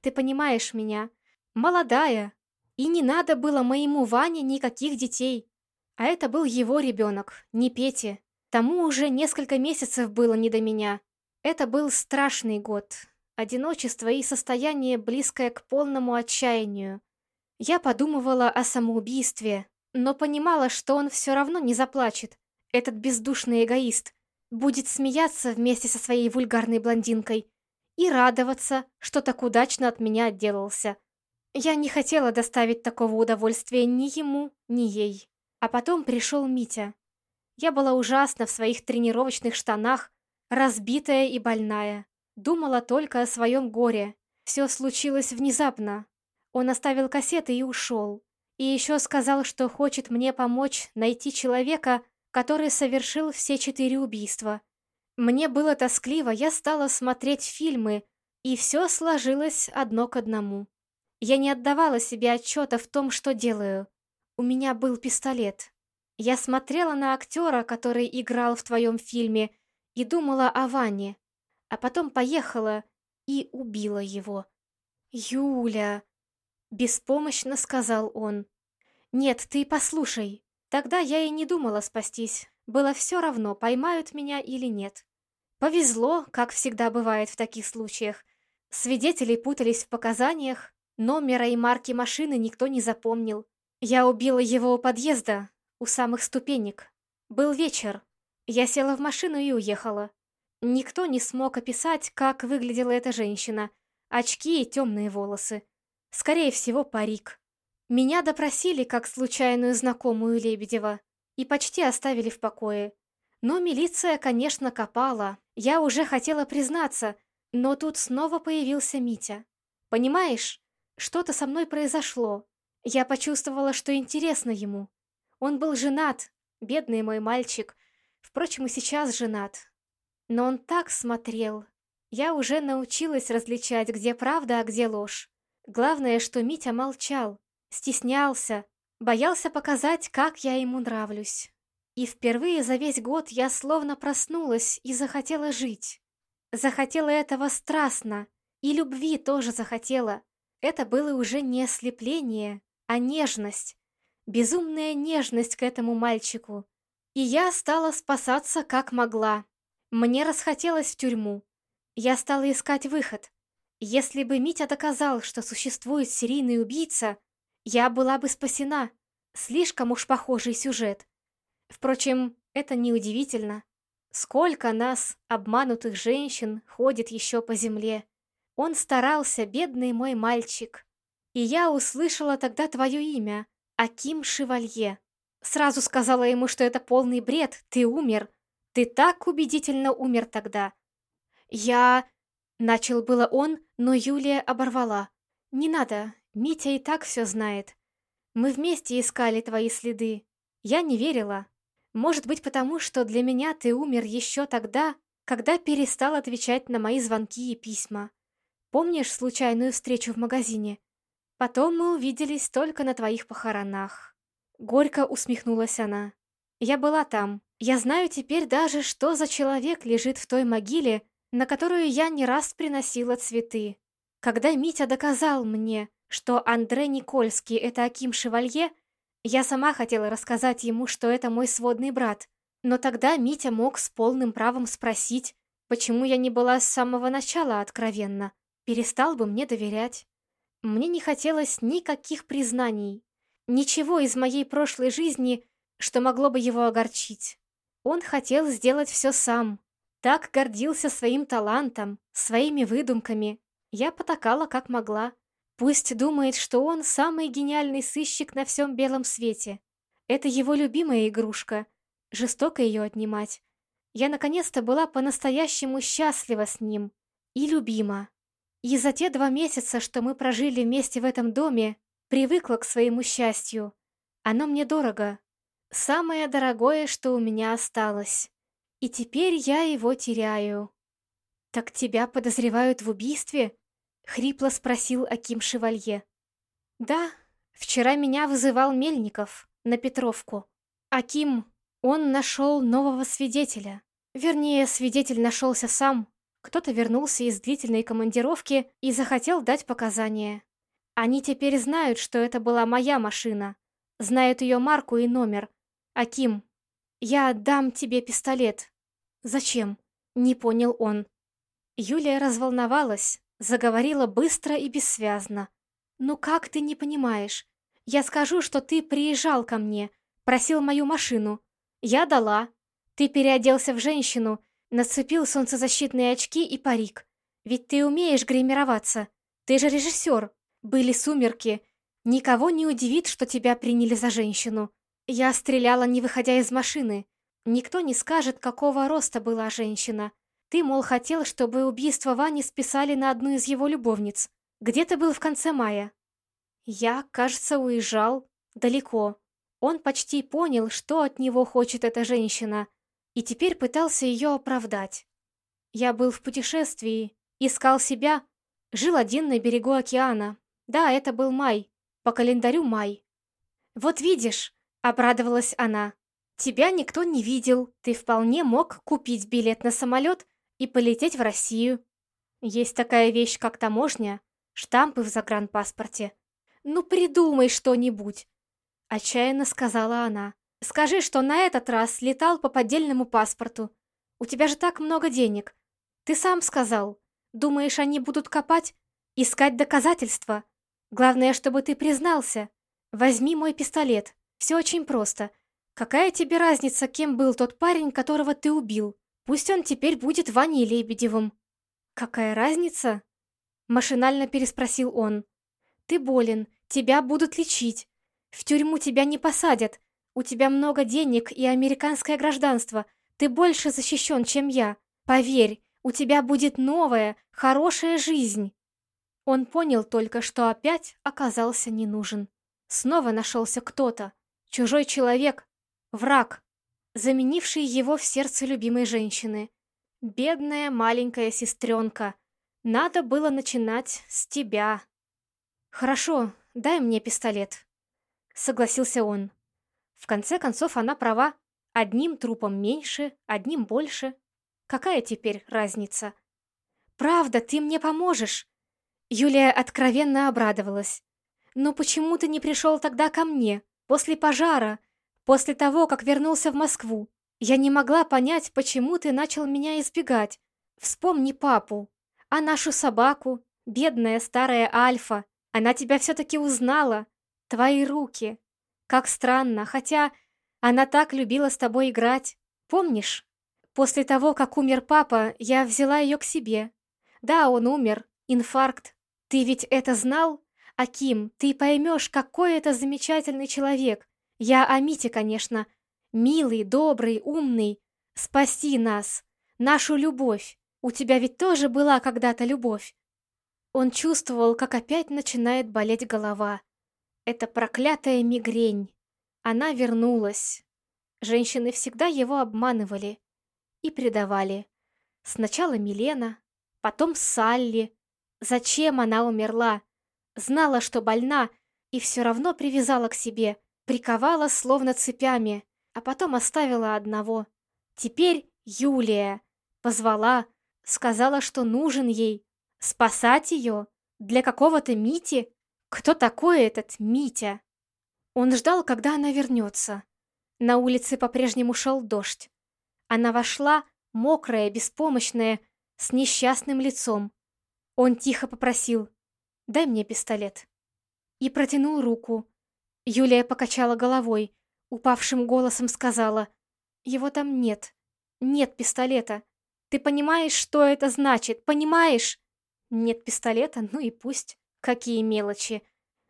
Ты понимаешь меня? Молодая, и не надо было моему Ване никаких детей. А это был его ребенок, не Пети. Тому уже несколько месяцев было не до меня. Это был страшный год. Одиночество и состояние, близкое к полному отчаянию. Я подумывала о самоубийстве, но понимала, что он все равно не заплачет. Этот бездушный эгоист будет смеяться вместе со своей вульгарной блондинкой и радоваться, что так удачно от меня отделался. Я не хотела доставить такого удовольствия ни ему, ни ей. А потом пришел Митя. Я была ужасна в своих тренировочных штанах, разбитая и больная. Думала только о своем горе. Все случилось внезапно. Он оставил кассеты и ушел. И еще сказал, что хочет мне помочь найти человека, который совершил все четыре убийства. Мне было тоскливо, я стала смотреть фильмы, и все сложилось одно к одному. Я не отдавала себе отчета в том, что делаю. У меня был пистолет. Я смотрела на актера, который играл в твоем фильме, и думала о Ване. А потом поехала и убила его. «Юля!» — беспомощно сказал он. «Нет, ты послушай. Тогда я и не думала спастись. Было все равно, поймают меня или нет. Повезло, как всегда бывает в таких случаях. Свидетели путались в показаниях, Номера и марки машины никто не запомнил. Я убила его у подъезда, у самых ступенек. Был вечер. Я села в машину и уехала. Никто не смог описать, как выглядела эта женщина. Очки и темные волосы. Скорее всего, парик. Меня допросили как случайную знакомую Лебедева и почти оставили в покое. Но милиция, конечно, копала. Я уже хотела признаться, но тут снова появился Митя. Понимаешь, что-то со мной произошло. Я почувствовала, что интересно ему. Он был женат, бедный мой мальчик. Впрочем, и сейчас женат. Но он так смотрел. Я уже научилась различать, где правда, а где ложь. Главное, что Митя молчал, стеснялся, боялся показать, как я ему нравлюсь. И впервые за весь год я словно проснулась и захотела жить. Захотела этого страстно, и любви тоже захотела. Это было уже не ослепление, а нежность. Безумная нежность к этому мальчику. И я стала спасаться как могла. Мне расхотелось в тюрьму. Я стала искать выход. Если бы Митя доказал, что существует серийный убийца, я была бы спасена. Слишком уж похожий сюжет. Впрочем, это неудивительно. Сколько нас, обманутых женщин, ходит еще по земле. Он старался, бедный мой мальчик. И я услышала тогда твое имя, Аким Шевалье. Сразу сказала ему, что это полный бред, ты умер. Ты так убедительно умер тогда. Я... Начал было он, но Юлия оборвала. «Не надо, Митя и так все знает. Мы вместе искали твои следы. Я не верила. Может быть, потому что для меня ты умер еще тогда, когда перестал отвечать на мои звонки и письма. Помнишь случайную встречу в магазине? Потом мы увиделись только на твоих похоронах. Горько усмехнулась она. Я была там. Я знаю теперь даже, что за человек лежит в той могиле, на которую я не раз приносила цветы. Когда Митя доказал мне, что Андре Никольский — это Аким Шевалье, я сама хотела рассказать ему, что это мой сводный брат. Но тогда Митя мог с полным правом спросить, почему я не была с самого начала откровенна перестал бы мне доверять. Мне не хотелось никаких признаний, ничего из моей прошлой жизни, что могло бы его огорчить. Он хотел сделать все сам, так гордился своим талантом, своими выдумками. Я потакала как могла. Пусть думает, что он самый гениальный сыщик на всем белом свете. Это его любимая игрушка. Жестоко ее отнимать. Я наконец-то была по-настоящему счастлива с ним. И любима. И за те два месяца, что мы прожили вместе в этом доме, привыкла к своему счастью. Оно мне дорого. Самое дорогое, что у меня осталось. И теперь я его теряю. «Так тебя подозревают в убийстве?» — хрипло спросил Аким Шевалье. «Да, вчера меня вызывал Мельников на Петровку. Аким, он нашел нового свидетеля. Вернее, свидетель нашелся сам, кто-то вернулся из длительной командировки и захотел дать показания. Они теперь знают, что это была моя машина. Знают ее марку и номер. Аким, я отдам тебе пистолет. Зачем? Не понял он. Юлия разволновалась, заговорила быстро и бессвязно. «Ну как ты не понимаешь? Я скажу, что ты приезжал ко мне, просил мою машину. Я дала. Ты переоделся в женщину Нацепил солнцезащитные очки и парик. Ведь ты умеешь гримироваться. Ты же режиссер. Были сумерки. Никого не удивит, что тебя приняли за женщину. Я стреляла, не выходя из машины. Никто не скажет, какого роста была женщина. Ты, мол, хотел, чтобы убийство Вани списали на одну из его любовниц. Где ты был в конце мая? Я, кажется, уезжал. Далеко. Он почти понял, что от него хочет эта женщина и теперь пытался ее оправдать. Я был в путешествии, искал себя, жил один на берегу океана. Да, это был май, по календарю май. «Вот видишь», — обрадовалась она, — «тебя никто не видел, ты вполне мог купить билет на самолет и полететь в Россию. Есть такая вещь, как таможня, штампы в загранпаспорте. Ну придумай что-нибудь», — отчаянно сказала она. Скажи, что на этот раз летал по поддельному паспорту. У тебя же так много денег. Ты сам сказал. Думаешь, они будут копать? Искать доказательства? Главное, чтобы ты признался. Возьми мой пистолет. Все очень просто. Какая тебе разница, кем был тот парень, которого ты убил? Пусть он теперь будет Ваней Лебедевым. Какая разница? Машинально переспросил он. Ты болен, тебя будут лечить. В тюрьму тебя не посадят, у тебя много денег и американское гражданство. Ты больше защищен, чем я. Поверь, у тебя будет новая, хорошая жизнь. Он понял только, что опять оказался не нужен. Снова нашелся кто-то. Чужой человек. Враг. Заменивший его в сердце любимой женщины. Бедная маленькая сестренка. Надо было начинать с тебя. Хорошо, дай мне пистолет. Согласился он. В конце концов, она права. Одним трупом меньше, одним больше. Какая теперь разница? «Правда, ты мне поможешь!» Юлия откровенно обрадовалась. «Но почему ты не пришел тогда ко мне, после пожара, после того, как вернулся в Москву? Я не могла понять, почему ты начал меня избегать. Вспомни папу, а нашу собаку, бедная старая Альфа. Она тебя все-таки узнала. Твои руки. Как странно, хотя она так любила с тобой играть. Помнишь? После того, как умер папа, я взяла ее к себе. Да, он умер. Инфаркт. Ты ведь это знал? Аким, ты поймешь, какой это замечательный человек. Я о Мите, конечно. Милый, добрый, умный. Спаси нас. Нашу любовь. У тебя ведь тоже была когда-то любовь. Он чувствовал, как опять начинает болеть голова. Это проклятая мигрень. Она вернулась. Женщины всегда его обманывали и предавали. Сначала Милена, потом Салли. Зачем она умерла? Знала, что больна, и все равно привязала к себе, приковала словно цепями, а потом оставила одного. Теперь Юлия позвала, сказала, что нужен ей, Спасать ее? Для какого-то Мити? Кто такой этот Митя? Он ждал, когда она вернется. На улице по-прежнему шел дождь. Она вошла, мокрая, беспомощная, с несчастным лицом. Он тихо попросил «Дай мне пистолет». И протянул руку. Юлия покачала головой, упавшим голосом сказала «Его там нет. Нет пистолета. Ты понимаешь, что это значит? Понимаешь?» Нет пистолета, ну и пусть. Какие мелочи.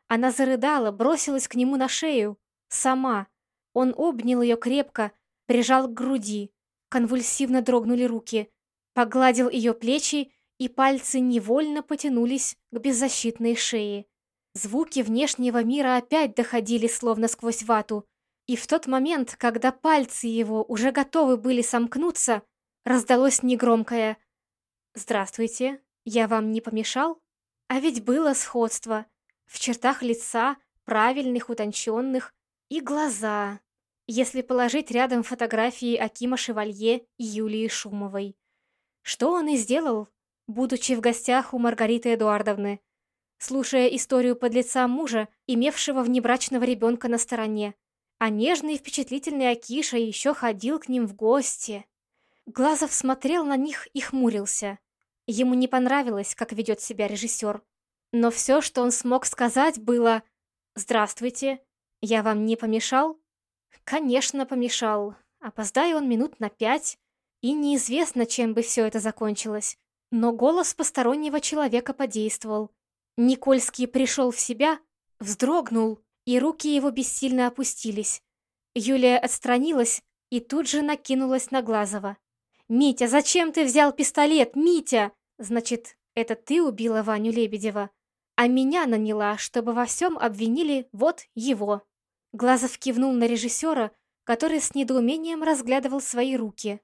Она зарыдала, бросилась к нему на шею. Сама. Он обнял ее крепко, прижал к груди. Конвульсивно дрогнули руки. Погладил ее плечи, и пальцы невольно потянулись к беззащитной шее. Звуки внешнего мира опять доходили словно сквозь вату. И в тот момент, когда пальцы его уже готовы были сомкнуться, раздалось негромкое «Здравствуйте, я вам не помешал? А ведь было сходство. В чертах лица, правильных, утонченных, и глаза. Если положить рядом фотографии Акима Шевалье и Юлии Шумовой. Что он и сделал, будучи в гостях у Маргариты Эдуардовны, слушая историю подлеца мужа, имевшего внебрачного ребенка на стороне. А нежный и впечатлительный Акиша еще ходил к ним в гости. Глазов смотрел на них и хмурился. Ему не понравилось, как ведет себя режиссер. Но все, что он смог сказать, было «Здравствуйте, я вам не помешал?» Конечно, помешал. Опоздая он минут на пять, и неизвестно, чем бы все это закончилось. Но голос постороннего человека подействовал. Никольский пришел в себя, вздрогнул, и руки его бессильно опустились. Юлия отстранилась и тут же накинулась на Глазова. «Митя, зачем ты взял пистолет, Митя?» «Значит, это ты убила Ваню Лебедева, а меня наняла, чтобы во всем обвинили вот его». Глазов кивнул на режиссера, который с недоумением разглядывал свои руки.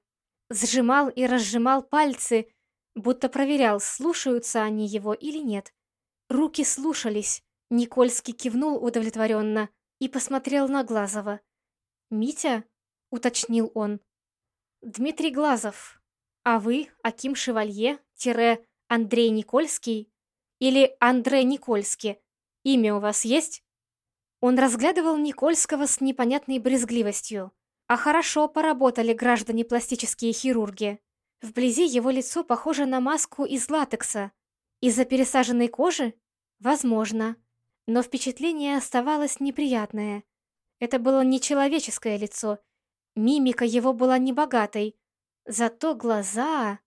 Сжимал и разжимал пальцы, будто проверял, слушаются они его или нет. Руки слушались. Никольский кивнул удовлетворенно и посмотрел на Глазова. «Митя?» — уточнил он. Дмитрий Глазов. А вы, Аким Шевалье, тире Андрей Никольский? Или Андре Никольский? Имя у вас есть? Он разглядывал Никольского с непонятной брезгливостью. А хорошо поработали граждане-пластические хирурги. Вблизи его лицо похоже на маску из латекса. Из-за пересаженной кожи? Возможно. Но впечатление оставалось неприятное. Это было не человеческое лицо, Мимика его была небогатой, зато глаза...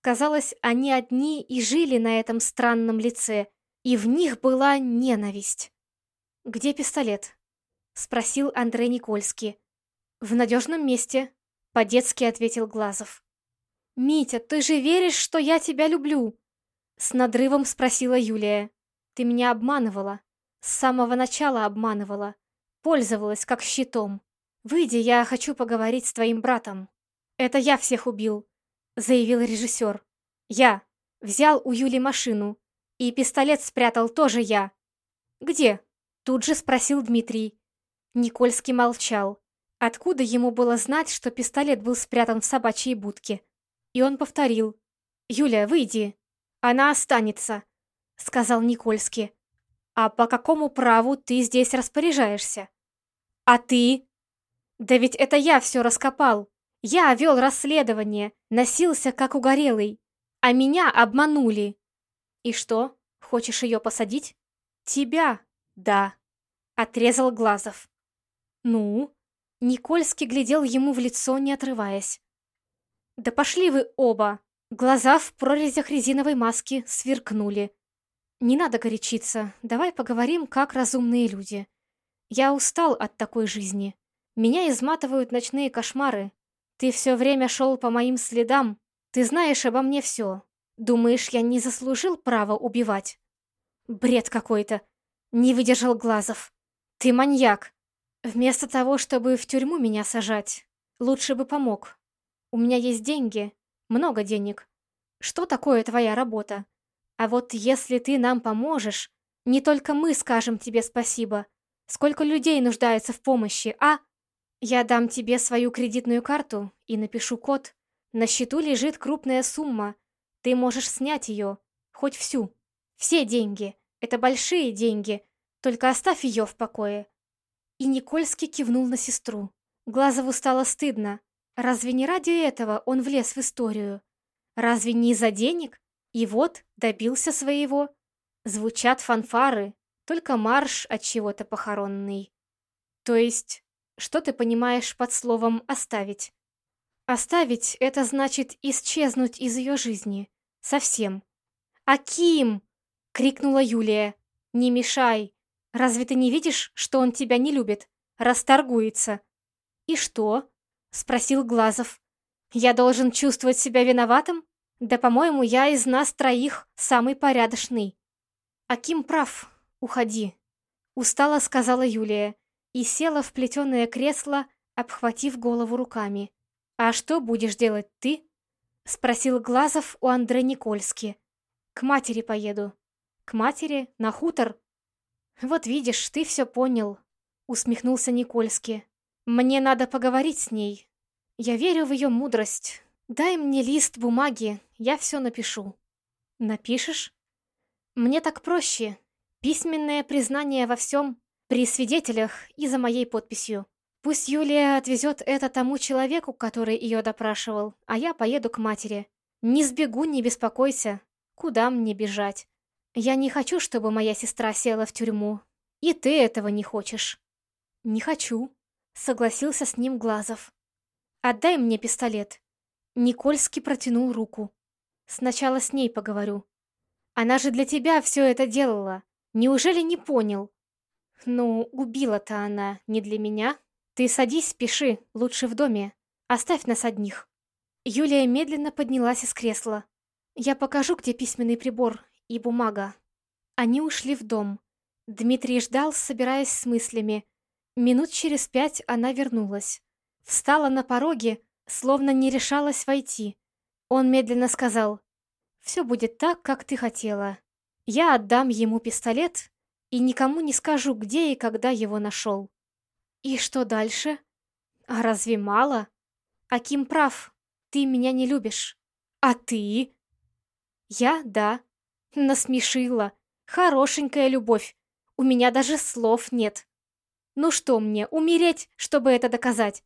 Казалось, они одни и жили на этом странном лице, и в них была ненависть. «Где пистолет?» — спросил Андрей Никольский. «В надежном месте», — по-детски ответил Глазов. «Митя, ты же веришь, что я тебя люблю?» С надрывом спросила Юлия. «Ты меня обманывала. С самого начала обманывала. Пользовалась как щитом. «Выйди, я хочу поговорить с твоим братом». «Это я всех убил», — заявил режиссер. «Я. Взял у Юли машину. И пистолет спрятал тоже я». «Где?» — тут же спросил Дмитрий. Никольский молчал. Откуда ему было знать, что пистолет был спрятан в собачьей будке? И он повторил. «Юля, выйди. Она останется. сказал Никольский. «А по какому праву ты здесь распоряжаешься?» «А ты?» «Да ведь это я все раскопал. Я вел расследование, носился как угорелый, а меня обманули». «И что, хочешь ее посадить?» «Тебя, да», — отрезал Глазов. «Ну?» Никольский глядел ему в лицо, не отрываясь. «Да пошли вы оба!» Глаза в прорезях резиновой маски сверкнули. «Не надо горячиться, давай поговорим, как разумные люди. Я устал от такой жизни. Меня изматывают ночные кошмары. Ты все время шел по моим следам. Ты знаешь обо мне все. Думаешь, я не заслужил права убивать?» «Бред какой-то!» Не выдержал Глазов. «Ты маньяк! Вместо того, чтобы в тюрьму меня сажать, лучше бы помог. У меня есть деньги, много денег. Что такое твоя работа? А вот если ты нам поможешь, не только мы скажем тебе спасибо. Сколько людей нуждается в помощи, а? Я дам тебе свою кредитную карту и напишу код. На счету лежит крупная сумма. Ты можешь снять ее, хоть всю. Все деньги. Это большие деньги. Только оставь ее в покое. И Никольский кивнул на сестру. Глазову стало стыдно. Разве не ради этого он влез в историю? Разве не из-за денег? И вот добился своего. Звучат фанфары, только марш от чего-то похоронный. То есть, что ты понимаешь под словом «оставить»? Оставить — это значит исчезнуть из ее жизни. Совсем. «Аким!» — крикнула Юлия. «Не мешай! Разве ты не видишь, что он тебя не любит? Расторгуется!» «И что?» — спросил Глазов. «Я должен чувствовать себя виноватым? Да, по-моему, я из нас троих самый порядочный. Аким прав, уходи. Устало сказала Юлия и села в плетеное кресло, обхватив голову руками. А что будешь делать ты? Спросил Глазов у Андре Никольски. К матери поеду. К матери? На хутор? Вот видишь, ты все понял. Усмехнулся Никольский. Мне надо поговорить с ней. Я верю в ее мудрость. Дай мне лист бумаги, я все напишу. Напишешь? Мне так проще. Письменное признание во всем, при свидетелях и за моей подписью. Пусть Юлия отвезет это тому человеку, который ее допрашивал, а я поеду к матери. Не сбегу, не беспокойся. Куда мне бежать? Я не хочу, чтобы моя сестра села в тюрьму. И ты этого не хочешь. Не хочу, согласился с ним Глазов. Отдай мне пистолет. Никольский протянул руку. «Сначала с ней поговорю. Она же для тебя все это делала. Неужели не понял?» «Ну, убила-то она не для меня. Ты садись, спеши, лучше в доме. Оставь нас одних». Юлия медленно поднялась из кресла. «Я покажу, где письменный прибор и бумага». Они ушли в дом. Дмитрий ждал, собираясь с мыслями. Минут через пять она вернулась. Встала на пороге, словно не решалась войти. Он медленно сказал, «Все будет так, как ты хотела. Я отдам ему пистолет и никому не скажу, где и когда его нашел». «И что дальше?» «А разве мало?» «Аким прав, ты меня не любишь». «А ты?» «Я, да». Насмешила. Хорошенькая любовь. У меня даже слов нет. Ну что мне, умереть, чтобы это доказать?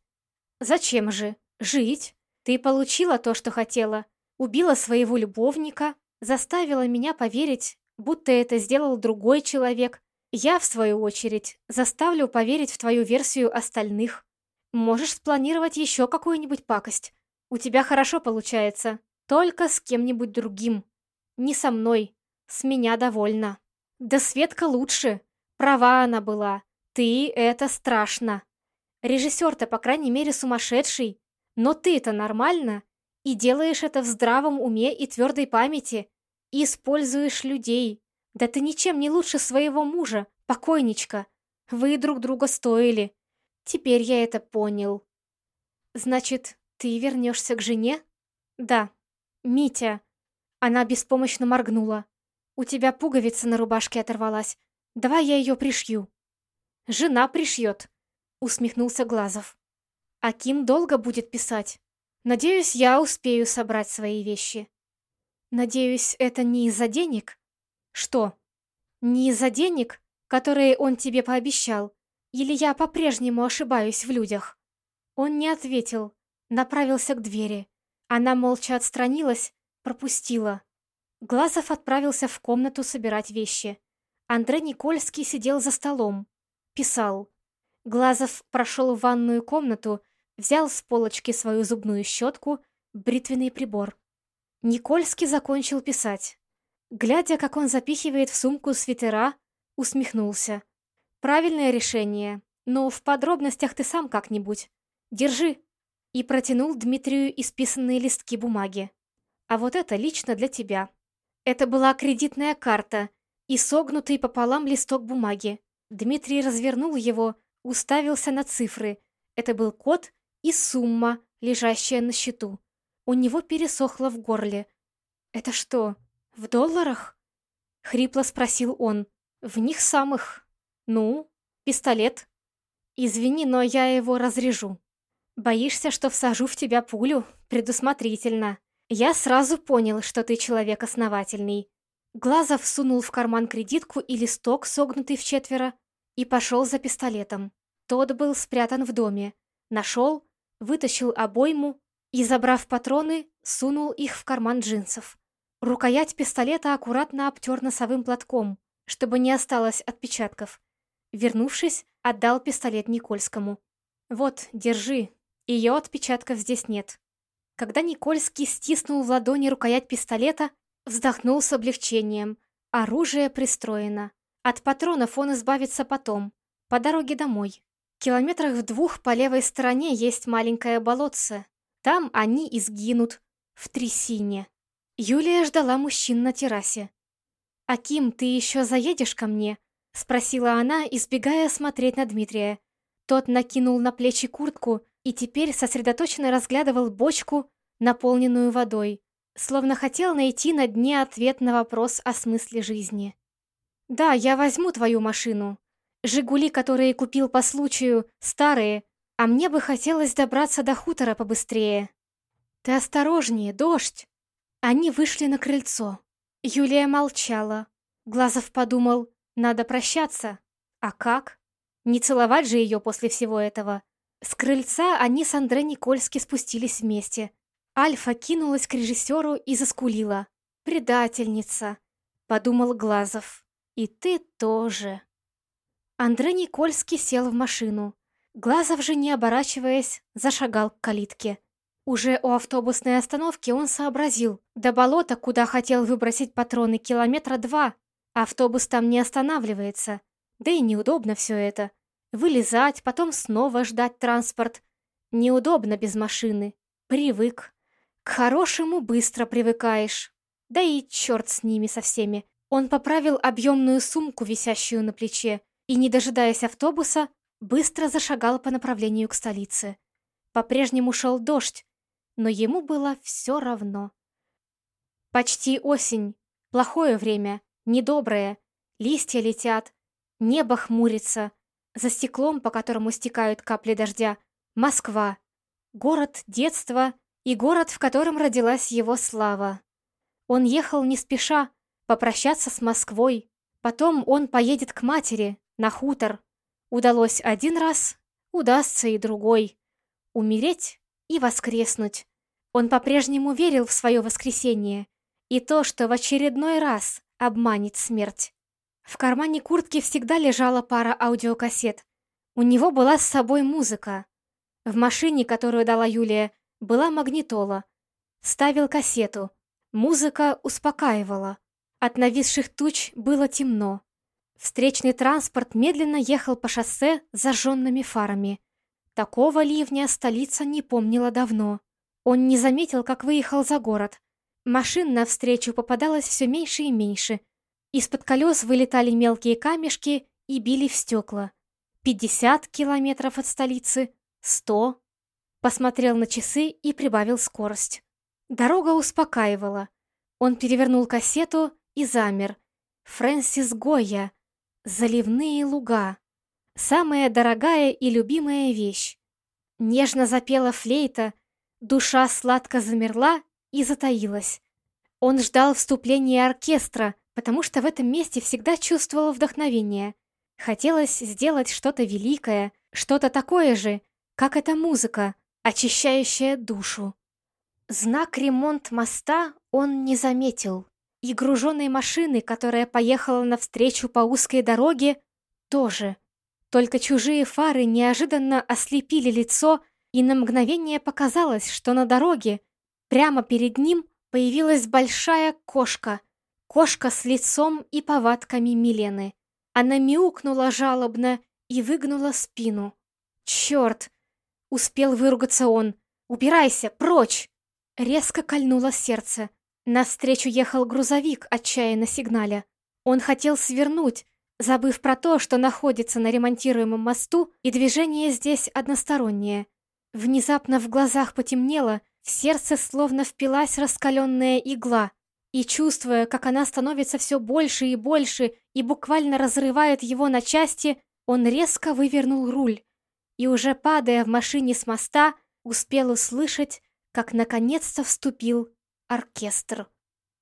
Зачем же? Жить. Ты получила то, что хотела. Убила своего любовника. Заставила меня поверить, будто это сделал другой человек. Я, в свою очередь, заставлю поверить в твою версию остальных. Можешь спланировать еще какую-нибудь пакость. У тебя хорошо получается. Только с кем-нибудь другим. Не со мной. С меня довольна. Да Светка лучше. Права она была. Ты — это страшно. Режиссер-то, по крайней мере, сумасшедший. Но ты-то нормально? И делаешь это в здравом уме и твердой памяти. И используешь людей. Да ты ничем не лучше своего мужа, покойничка. Вы друг друга стоили. Теперь я это понял. Значит, ты вернешься к жене? Да. Митя. Она беспомощно моргнула. У тебя пуговица на рубашке оторвалась. Давай я ее пришью. Жена пришьет, усмехнулся Глазов. А Ким долго будет писать. Надеюсь, я успею собрать свои вещи. Надеюсь, это не из-за денег? Что? Не из-за денег, которые он тебе пообещал? Или я по-прежнему ошибаюсь в людях? Он не ответил, направился к двери. Она молча отстранилась, пропустила. Глазов отправился в комнату собирать вещи. Андрей Никольский сидел за столом. Писал. Глазов прошел в ванную комнату, взял с полочки свою зубную щетку, бритвенный прибор. Никольский закончил писать. Глядя, как он запихивает в сумку свитера, усмехнулся. «Правильное решение, но в подробностях ты сам как-нибудь. Держи!» И протянул Дмитрию исписанные листки бумаги. «А вот это лично для тебя». Это была кредитная карта и согнутый пополам листок бумаги. Дмитрий развернул его, уставился на цифры. Это был код и сумма, лежащая на счету. У него пересохло в горле. «Это что, в долларах?» — хрипло спросил он. «В них самых. Ну, пистолет. Извини, но я его разрежу. Боишься, что всажу в тебя пулю? Предусмотрительно. Я сразу понял, что ты человек основательный». Глазов сунул в карман кредитку и листок, согнутый в четверо, и пошел за пистолетом. Тот был спрятан в доме. Нашел, вытащил обойму и, забрав патроны, сунул их в карман джинсов. Рукоять пистолета аккуратно обтер носовым платком, чтобы не осталось отпечатков. Вернувшись, отдал пистолет Никольскому. «Вот, держи, ее отпечатков здесь нет». Когда Никольский стиснул в ладони рукоять пистолета, вздохнул с облегчением. Оружие пристроено. От патронов он избавится потом, по дороге домой. Километрах в двух по левой стороне есть маленькое болотце. Там они и сгинут, в трясине. Юлия ждала мужчин на террасе. «Аким, ты еще заедешь ко мне?» — спросила она, избегая смотреть на Дмитрия. Тот накинул на плечи куртку и теперь сосредоточенно разглядывал бочку, наполненную водой, словно хотел найти на дне ответ на вопрос о смысле жизни. «Да, я возьму твою машину. Жигули, которые купил по случаю, старые, а мне бы хотелось добраться до хутора побыстрее. Ты осторожнее, дождь!» Они вышли на крыльцо. Юлия молчала. Глазов подумал, надо прощаться. А как? Не целовать же ее после всего этого. С крыльца они с Андре Никольски спустились вместе. Альфа кинулась к режиссеру и заскулила. «Предательница», — подумал Глазов. И ты тоже. Андрей Никольский сел в машину. Глазов же, не оборачиваясь, зашагал к калитке. Уже у автобусной остановки он сообразил. До болота, куда хотел выбросить патроны, километра два. Автобус там не останавливается. Да и неудобно все это. Вылезать, потом снова ждать транспорт. Неудобно без машины. Привык. К хорошему быстро привыкаешь. Да и черт с ними со всеми. Он поправил объемную сумку, висящую на плече, и, не дожидаясь автобуса, быстро зашагал по направлению к столице. По-прежнему шел дождь, но ему было все равно. Почти осень, плохое время, недоброе, листья летят, небо хмурится, за стеклом, по которому стекают капли дождя, Москва, город детства и город, в котором родилась его слава. Он ехал не спеша, попрощаться с Москвой. Потом он поедет к матери, на хутор. Удалось один раз, удастся и другой. Умереть и воскреснуть. Он по-прежнему верил в свое воскресение и то, что в очередной раз обманет смерть. В кармане куртки всегда лежала пара аудиокассет. У него была с собой музыка. В машине, которую дала Юлия, была магнитола. Ставил кассету. Музыка успокаивала. От нависших туч было темно. Встречный транспорт медленно ехал по шоссе с зажженными фарами. Такого ливня столица не помнила давно. Он не заметил, как выехал за город. Машин навстречу попадалось все меньше и меньше. Из-под колес вылетали мелкие камешки и били в стекла. Пятьдесят километров от столицы, сто. Посмотрел на часы и прибавил скорость. Дорога успокаивала. Он перевернул кассету и замер. Фрэнсис Гойя. Заливные луга. Самая дорогая и любимая вещь. Нежно запела флейта, душа сладко замерла и затаилась. Он ждал вступления оркестра, потому что в этом месте всегда чувствовала вдохновение. Хотелось сделать что-то великое, что-то такое же, как эта музыка, очищающая душу. Знак ремонт моста он не заметил. И груженной машины, которая поехала навстречу по узкой дороге, тоже. Только чужие фары неожиданно ослепили лицо, и на мгновение показалось, что на дороге, прямо перед ним, появилась большая кошка. Кошка с лицом и повадками Милены. Она мяукнула жалобно и выгнула спину. «Черт!» — успел выругаться он. «Убирайся, прочь!» Резко кольнуло сердце. Навстречу ехал грузовик, отчаянно сигналя. Он хотел свернуть, забыв про то, что находится на ремонтируемом мосту, и движение здесь одностороннее. Внезапно в глазах потемнело, в сердце словно впилась раскаленная игла. И чувствуя, как она становится все больше и больше и буквально разрывает его на части, он резко вывернул руль. И уже падая в машине с моста, успел услышать, как наконец-то вступил оркестр.